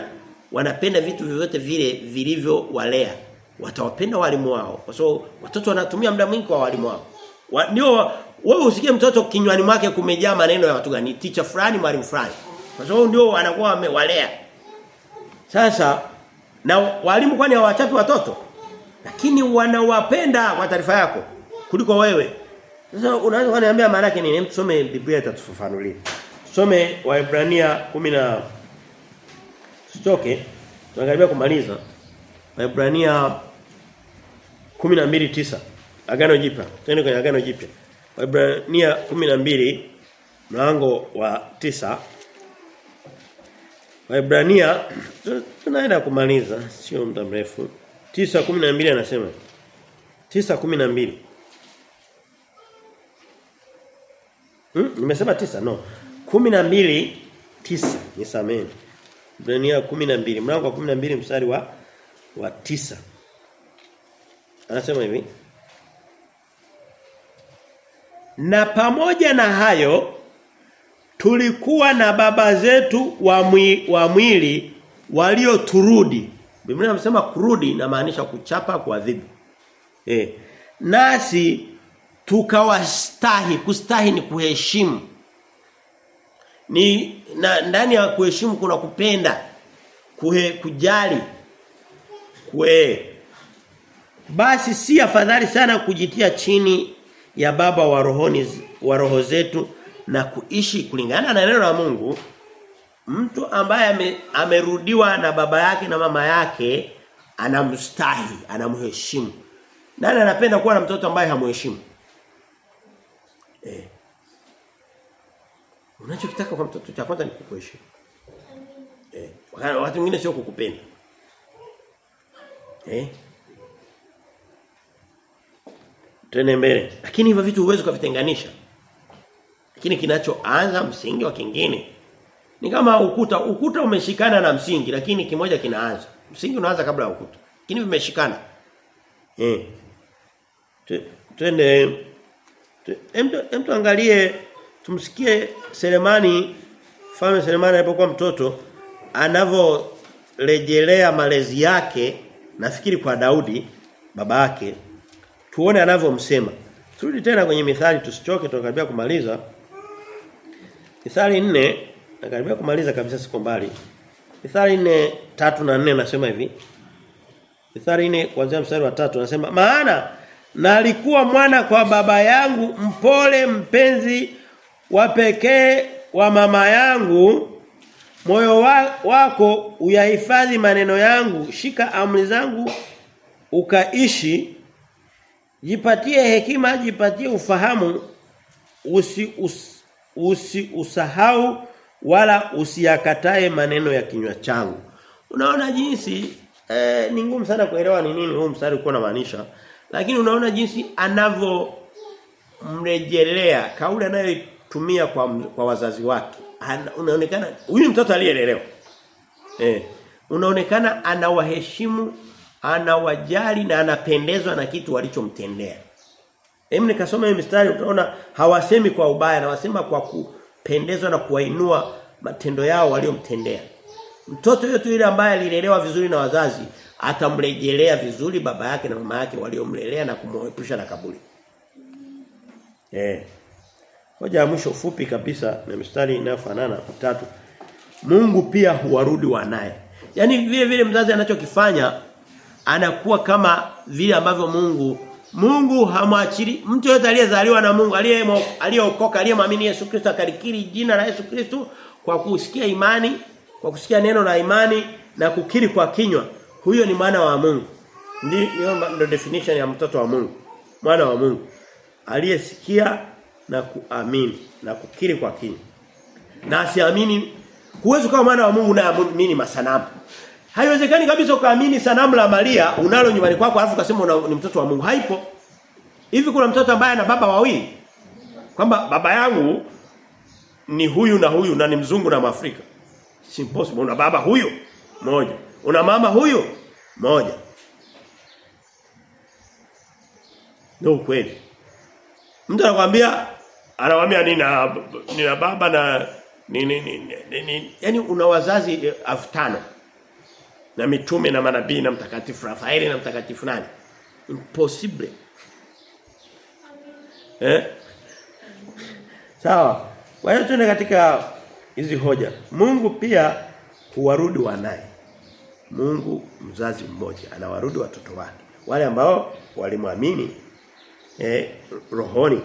Wanapenda vitu vyovyote vile vilivyo walea watawapenda walimu wao. Kwa sababu watoto wanatumia muda mwingi kwa walimu wao. Wa, ndio wewe usikie mtoto kinywani mwake kumejaa maneno ya watu gani? Teacher fulani mwalimu fulani. Kwa sababu ndio anakuwa amewalea sasa na walimu kwani hawachapi watoto? Lakini wanawapenda kwa taarifa yako kuliko wewe. Sasa unaweza kuniambia maana yake nini? Tusome Biblia itatufafanulia tusome Waebrania 10 na Sitoke tunakaribia kumaliza. Waebrania 12:9 Agano Jipya. Twende kwenye Agano Jipya Waebrania 12 mlango wa tisa Waebrania tunaenda kumaliza sio muda mrefu 9:12 anasema 9:12 Hmm? Nimesema tisa no. 12 tisa nisameni. Ibrania 12 mlango wa 12 mstari wa wa tisa Anasema hivi Na pamoja na hayo tulikuwa na baba zetu wa, wa mwili walioturudi. Biblia inasema kurudi inamaanisha kuchapa kuadhibu. Eh. Nasi tukawastahi, kustahi ni kuheshimu. Ni na, ndani ya kuheshimu kuna kupenda, kuhe, kujali. Kwe. Basi si afadhali sana kujitia chini ya baba wa rohoni wa roho zetu na kuishi kulingana na neno la Mungu. Mtu ambaye ame, amerudiwa na baba yake na mama yake anamstahi anamheshimu. Nani anapenda kuwa na mtoto ambaye hamheshimu eh. Unachokitaka kwa mtoto cha kwanza ni kukuheshimu. Eh. Watu wengine sio kukupenda. Eh Tene mbele. Lakini hivyo vitu huwezi kuvitenganisha. Lakini kinachoanza msingi wa kingine ni kama ukuta, ukuta umeshikana na msingi lakini kimoja kinaanza. Msingi unaanza kabla ya ukuta. Lakini vimeshikana. Eh. Twende hem tuangalie tumsikie Selemani Mfalme Selemani alipokuwa mtoto anavyorejelea malezi yake nafikiri kwa Daudi baba yake tuone anavyomsema. Turudi tena kwenye mithali tusichoke tunakaribia kumaliza. Mithali 4 nakaribia kumaliza kabisa siko mbali. Mithali 4 3 na 4 nasema hivi. Mithali 4 kuanzia mstari wa 3 nasema maana nalikuwa alikuwa mwana kwa baba yangu mpole mpenzi wa pekee wa mama yangu moyo wa, wako uyahifadhi maneno yangu shika amri zangu ukaishi Jipatie hekima, jipatie ufahamu, usi, us, usi usahau wala usiyakatae maneno ya kinywa changu. Unaona jinsi eh, ni ngumu sana kuelewa ni nini huu mstari uko maanisha, lakini unaona jinsi anavyo mrejelea kauli anayotumia kwa kwa wazazi wake. Ana, unaonekana huyu mtoto aliyelelewa. Eh, unaonekana anawaheshimu anawajali na anapendezwa na kitu walichomtendea. Hebu nikasoma hii mistari utaona hawasemi kwa ubaya na wasema kwa kupendezwa na kuwainua matendo yao waliomtendea. Mtoto yote yule ambaye alilelewa vizuri na wazazi atamrejelea vizuri baba yake na mama yake waliomlelea na kumwepusha na kaburi. Eh. Hoja ya mwisho fupi kabisa na mstari inayofanana tatu. Mungu pia huwarudi wanaye. Yaani vile vile mzazi anachokifanya anakuwa kama vile ambavyo Mungu Mungu hamwachili mtu yote aliyezaliwa na Mungu aliyeokoka aliyemwamini Yesu Kristo akalikiri jina la Yesu Kristo kwa kusikia imani kwa kusikia neno la imani na kukiri kwa kinywa huyo ni mwana wa Mungu. Ndio ndio definition ya mtoto wa Mungu mwana wa Mungu aliyesikia na kuamini na kukiri kwa kinywa. Na asiamini huwezi kuwa mwana wa Mungu na amini masanamu Haiwezekani kabisa ukaamini sanamu la Maria unalo nyumbani kwako alafu ukasema ni mtoto wa Mungu. Haipo. Hivi kuna mtoto ambaye ana baba wawili? Kwamba baba yangu ni huyu na huyu na ni mzungu na Mwafrika. It's impossible. Una baba huyo moja. Una mama huyo moja. Ndio kweli. Mtu anakuambia anawaambia nina nina baba na nini nini ni, ni, ni yani una wazazi elfu tano na mitume na manabii na mtakatifu Rafaeli na mtakatifu nani? Impossible. Eh? Sawa. Kwa hiyo tuende katika hizi hoja. Mungu pia huwarudi wanaye Mungu mzazi mmoja anawarudi watoto wake. Wale ambao walimwamini eh rohoni.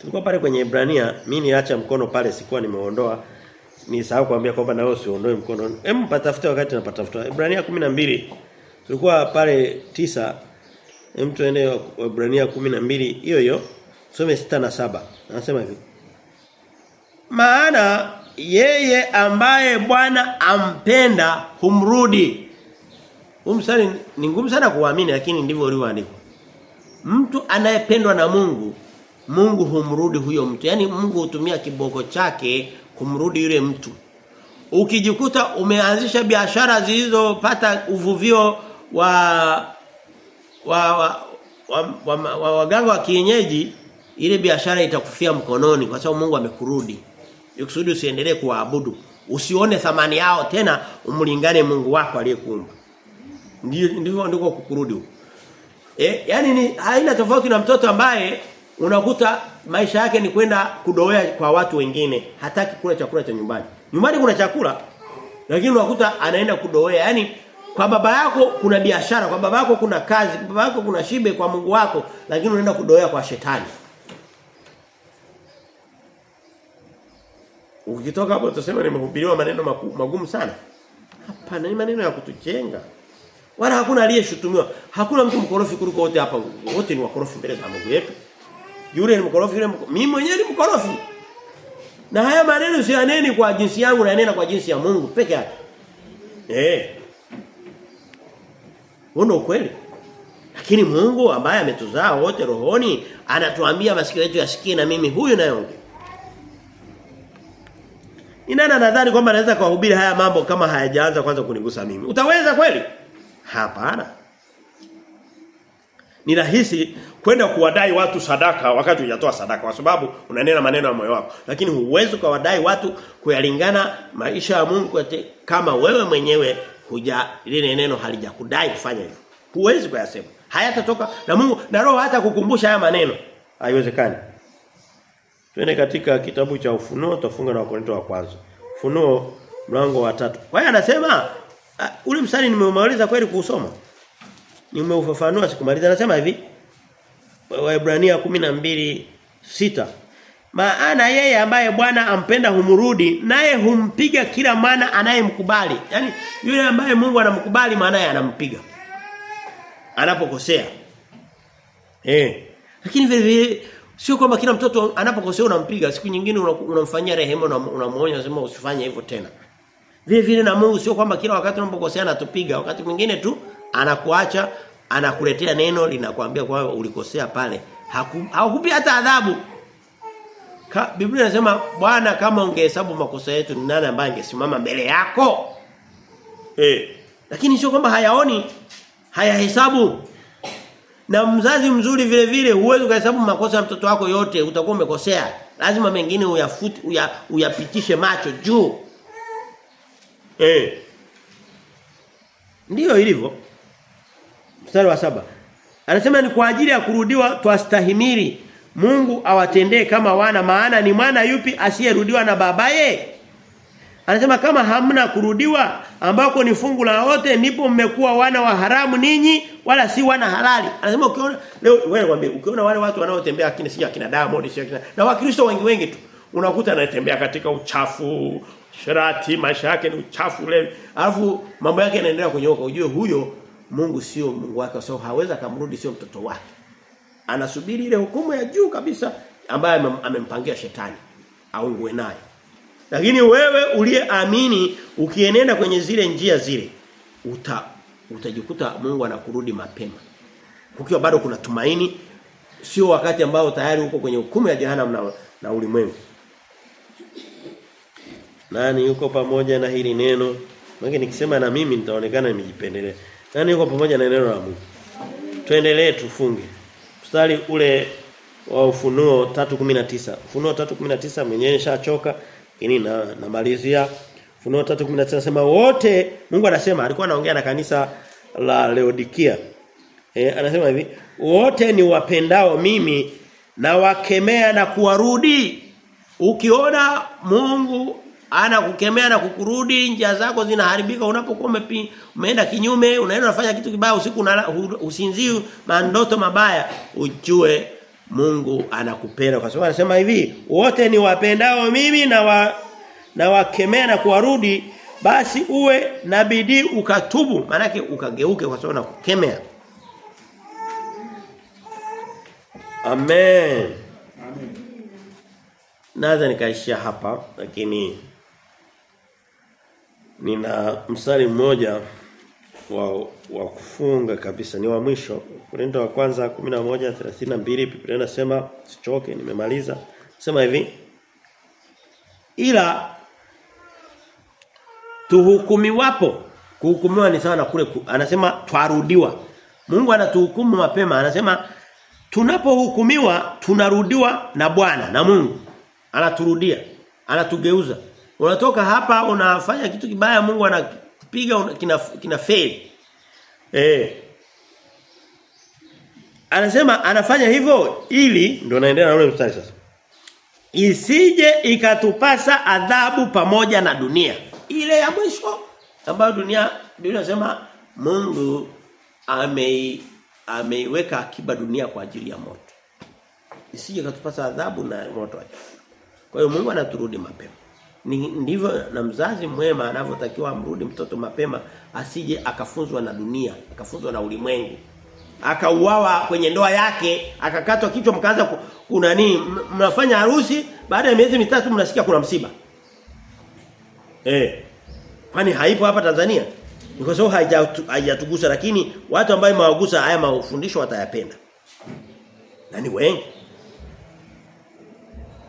Tulikuwa pale kwenye Ibrania mimi niacha mkono pale sikuwa nimeondoa ni sawa kuambia kwamba na wewe usiondoe mkono. Hem patafuta wakati napatafuta. Ibrania 12 tulikuwa pale tisa hem tuende Ibrania 12 hiyo hiyo. Some sita na saba Anasema hivi. Maana yeye ambaye Bwana ampenda humrudi. Umsali ni ngumu sana kuamini lakini ndivyo ulivyoandikwa. Mtu anayependwa na Mungu Mungu humrudi huyo mtu. Yaani Mungu hutumia kiboko chake kumrudi yule mtu. Ukijikuta umeanzisha biashara zilizopata uvuvio wa wa wa, wa, wa, wa waganga wa kienyeji ile biashara itakufia mkononi kwa sababu Mungu amekurudi. Ikusudi usiendelee kuwaabudu. Usione thamani yao tena umlingane Mungu wako aliyekuumba. Ndio ndivyo ndiko kukurudi. Eh, yani ni haina tofauti na mtoto ambaye unakuta maisha yake ni kwenda kudowea kwa watu wengine, hataki kula chakula cha nyumbani. Nyumbani kuna chakula lakini unakuta anaenda kudowea. yani kwa baba yako kuna biashara, kwa baba yako kuna kazi, kwa baba yako kuna shibe kwa Mungu wako, lakini unaenda kudowea kwa shetani. Ukitoka hapo utasema nimehubiriwa maneno magumu sana. Hapana, ni maneno ya kutujenga. Wala hakuna aliyeshutumiwa. Hakuna mtu mkorofi kuliko wote hapa. Wote ni wakorofi mbele za Mungu yetu. Yule ni mkorofi, yule. Mimi mwenyewe ni mkorofi. Na haya maneno si yaneni kwa jinsi yangu na yanena kwa jinsi ya Mungu peke yake. Eh. Uno kweli. Lakini Mungu ambaye ametuzaa wote rohoni anatuambia masikio yetu yasikie na mimi huyu nayeongea. Ni nani nadhani kwamba anaweza kuhubiri haya mambo kama hayajaanza kwanza kunigusa mimi? Utaweza kweli? Hapana. Ni rahisi kwenda kuwadai watu sadaka wakati hujatoa sadaka kwa sababu unanena maneno ya moyo wako. Lakini huwezi kuwadai watu kuyalingana maisha ya Mungu kama wewe mwenyewe huja lile neno halijakudai kufanya hivyo. Huwezi kuyasema. Hayatatoka na Mungu na Roho hata kukumbusha haya maneno. Haiwezekani. Twende katika kitabu cha Ufunuo tufunga na Wakorintho wa kwanza. Ufunuo mlango wa tatu. Kwa hiyo anasema uh, ule mstari nimeumaliza kweli kuusoma. Nimeufafanua sikumaliza nasema hivi. Waebrania 12:6. Maana yeye ambaye Bwana ampenda humrudi naye humpiga kila mwana anayemkubali. yani yule ambaye Mungu anamkubali maana yeye anampiga. Anapokosea. Eh. Lakini vile vile Sio kwamba kila mtoto anapokosea unampiga, siku nyingine unamfanyia rehema na unamuonya unasema usifanye hivyo tena. Vile vile na Mungu sio kwamba kila wakati unapokosea anatupiga, wakati mwingine tu anakuacha, anakuletea neno linakwambia kwamba ulikosea pale. Hakupi hata adhabu. Ka, Biblia inasema Bwana kama ungehesabu makosa yetu ni nani ambaye angesimama mbele yako? Eh. Lakini sio kwamba hayaoni, hayahesabu. Na mzazi mzuri vile vile huwezi kuhesabu makosa ya mtoto wako yote, utakuwa umekosea. Lazima mengine uyafuti uya, uyapitishe macho juu. Eh. ndio ilivyo. Mstari wa saba Anasema ni kwa ajili ya kurudiwa twastahimili. Mungu awatendee kama wana maana ni mwana yupi asiyerudiwa na babaye? Anasema kama hamna kurudiwa ambako ni fungu la wote ndipo mmekuwa wana wa haramu ninyi wala si wana halali. Anasema ukiona leo wewe nikwambie ukiona wale watu wanaotembea akina si akina Diamond si akina na wakristo wengi wengi tu unakuta anatembea katika uchafu, sharati, maisha yake ni uchafu ule. Alafu mambo yake yanaendelea kunyoka. Ujue huyo Mungu sio Mungu wake, so hawezi kumrudi sio mtoto wake. Anasubiri ile hukumu ya juu kabisa ambaye amempangia shetani aungwe naye. Lakini wewe uliyeamini ukienenda kwenye zile njia zile uta utajikuta Mungu anakurudi mapema. Ukiwa bado kuna tumaini sio wakati ambao tayari uko kwenye hukumu ya jehanamu na, na ulimwengu. Nani yuko pamoja na hili neno? Maana nikisema na mimi nitaonekana nimejipendelea. Nani yuko pamoja na neno la Mungu? Tuendelee tufunge. Mstari ule wa Ufunuo 3:19. Ufunuo 3:19 mwenyewe nishachoka lakini na namalizia Ufunuo 3:19 nasema wote Mungu anasema alikuwa anaongea na kanisa la Laodikia. E, anasema hivi wote ni wapendao mimi na wakemea na kuwarudi. Ukiona Mungu anakukemea na kukurudi njia zako zinaharibika unapokuwa umeenda kinyume unaenda unafanya kitu kibaya usiku unala usinzii mandoto mabaya ujue Mungu anakupenda. Kwa sababu anasema hivi wote ni wapendao mimi na wa, na wakemea na kuwarudi basi uwe na bidii ukatubu. Maanake ukageuke kwa sababu nakukemea Amen. Amen. Naweza nikaishia hapa lakini nina mstari mmoja wa wa kufunga kabisa. Ni wa mwisho. Korinto wa kwanza 11:32 Biblia inasema sichoke nimemaliza. Sema hivi ila tuhukumiwapo kuhukumiwa ni sawa na kule ku, anasema twarudiwa. Mungu anatuhukumu mapema. Anasema tunapohukumiwa tunarudiwa na Bwana na Mungu. Anaturudia, anatugeuza. Unatoka hapa unafanya kitu kibaya Mungu anakupiga kina kina fail. Eh. Anasema anafanya hivyo ili ndio naendelea na ule mstari sasa. Isije ikatupasa adhabu pamoja na dunia. Ile ya mwisho ambayo dunia Biblia inasema Mungu ame ameiweka akiba dunia kwa ajili ya moto. Isije ikatupasa adhabu na moto. Kwa hiyo Mungu anaturudi mapema. Ni ndivyo na mzazi mwema anavyotakiwa amrudi mtoto mapema asije akafunzwa na dunia, akafunzwa na ulimwengu. Akauawa kwenye ndoa yake, akakatwa kichwa mkaanza ku- kuna nini mnafanya harusi baada ya miezi mitatu mnasikia kuna msiba. Eh. Kwani haipo hapa Tanzania? Ni kwa sababu haijatu- haijatugusa lakini watu ambao imewagusa haya mafundisho watayapenda. nani wengi.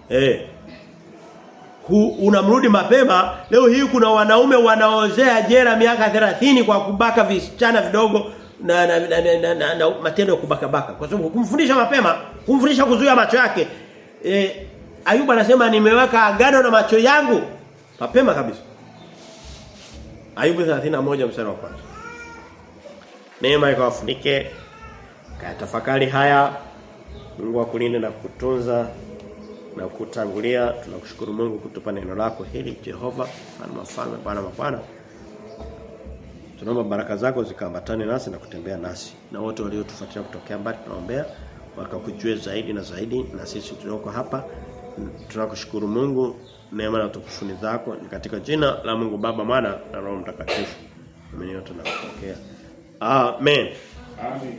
Eh. Unamrudi mapema. Leo hii kuna wanaume wanaozea jera miaka 30 kwa kubaka visichana vidogo na na, na, na, na, na, na matendo ya kubaka baka. Kwa sababu kumfundisha mapema kumfundisha kuzuia macho yake. E, Ayuba anasema nimeweka agano na macho yangu. Mapema kabisa. Ayubu 31 mstari wa kwanza. Neema ikawafunike kayatafakari haya. Mungu akulinde na kutunza na kutangulia tunakushukuru Mungu kutupa neno lako hili Jehova mfalme mfalme bwana mapana tunaomba baraka zako zikaambatane nasi na kutembea nasi na wote waliotufuatia kutokea mbali tunaombea wakakujue zaidi na zaidi na sisi tulioko hapa tunakushukuru Mungu neema na tukufuni zako ni katika jina la Mungu Baba Mwana na Roho Mtakatifu. Na kupokea. Amen. Amen.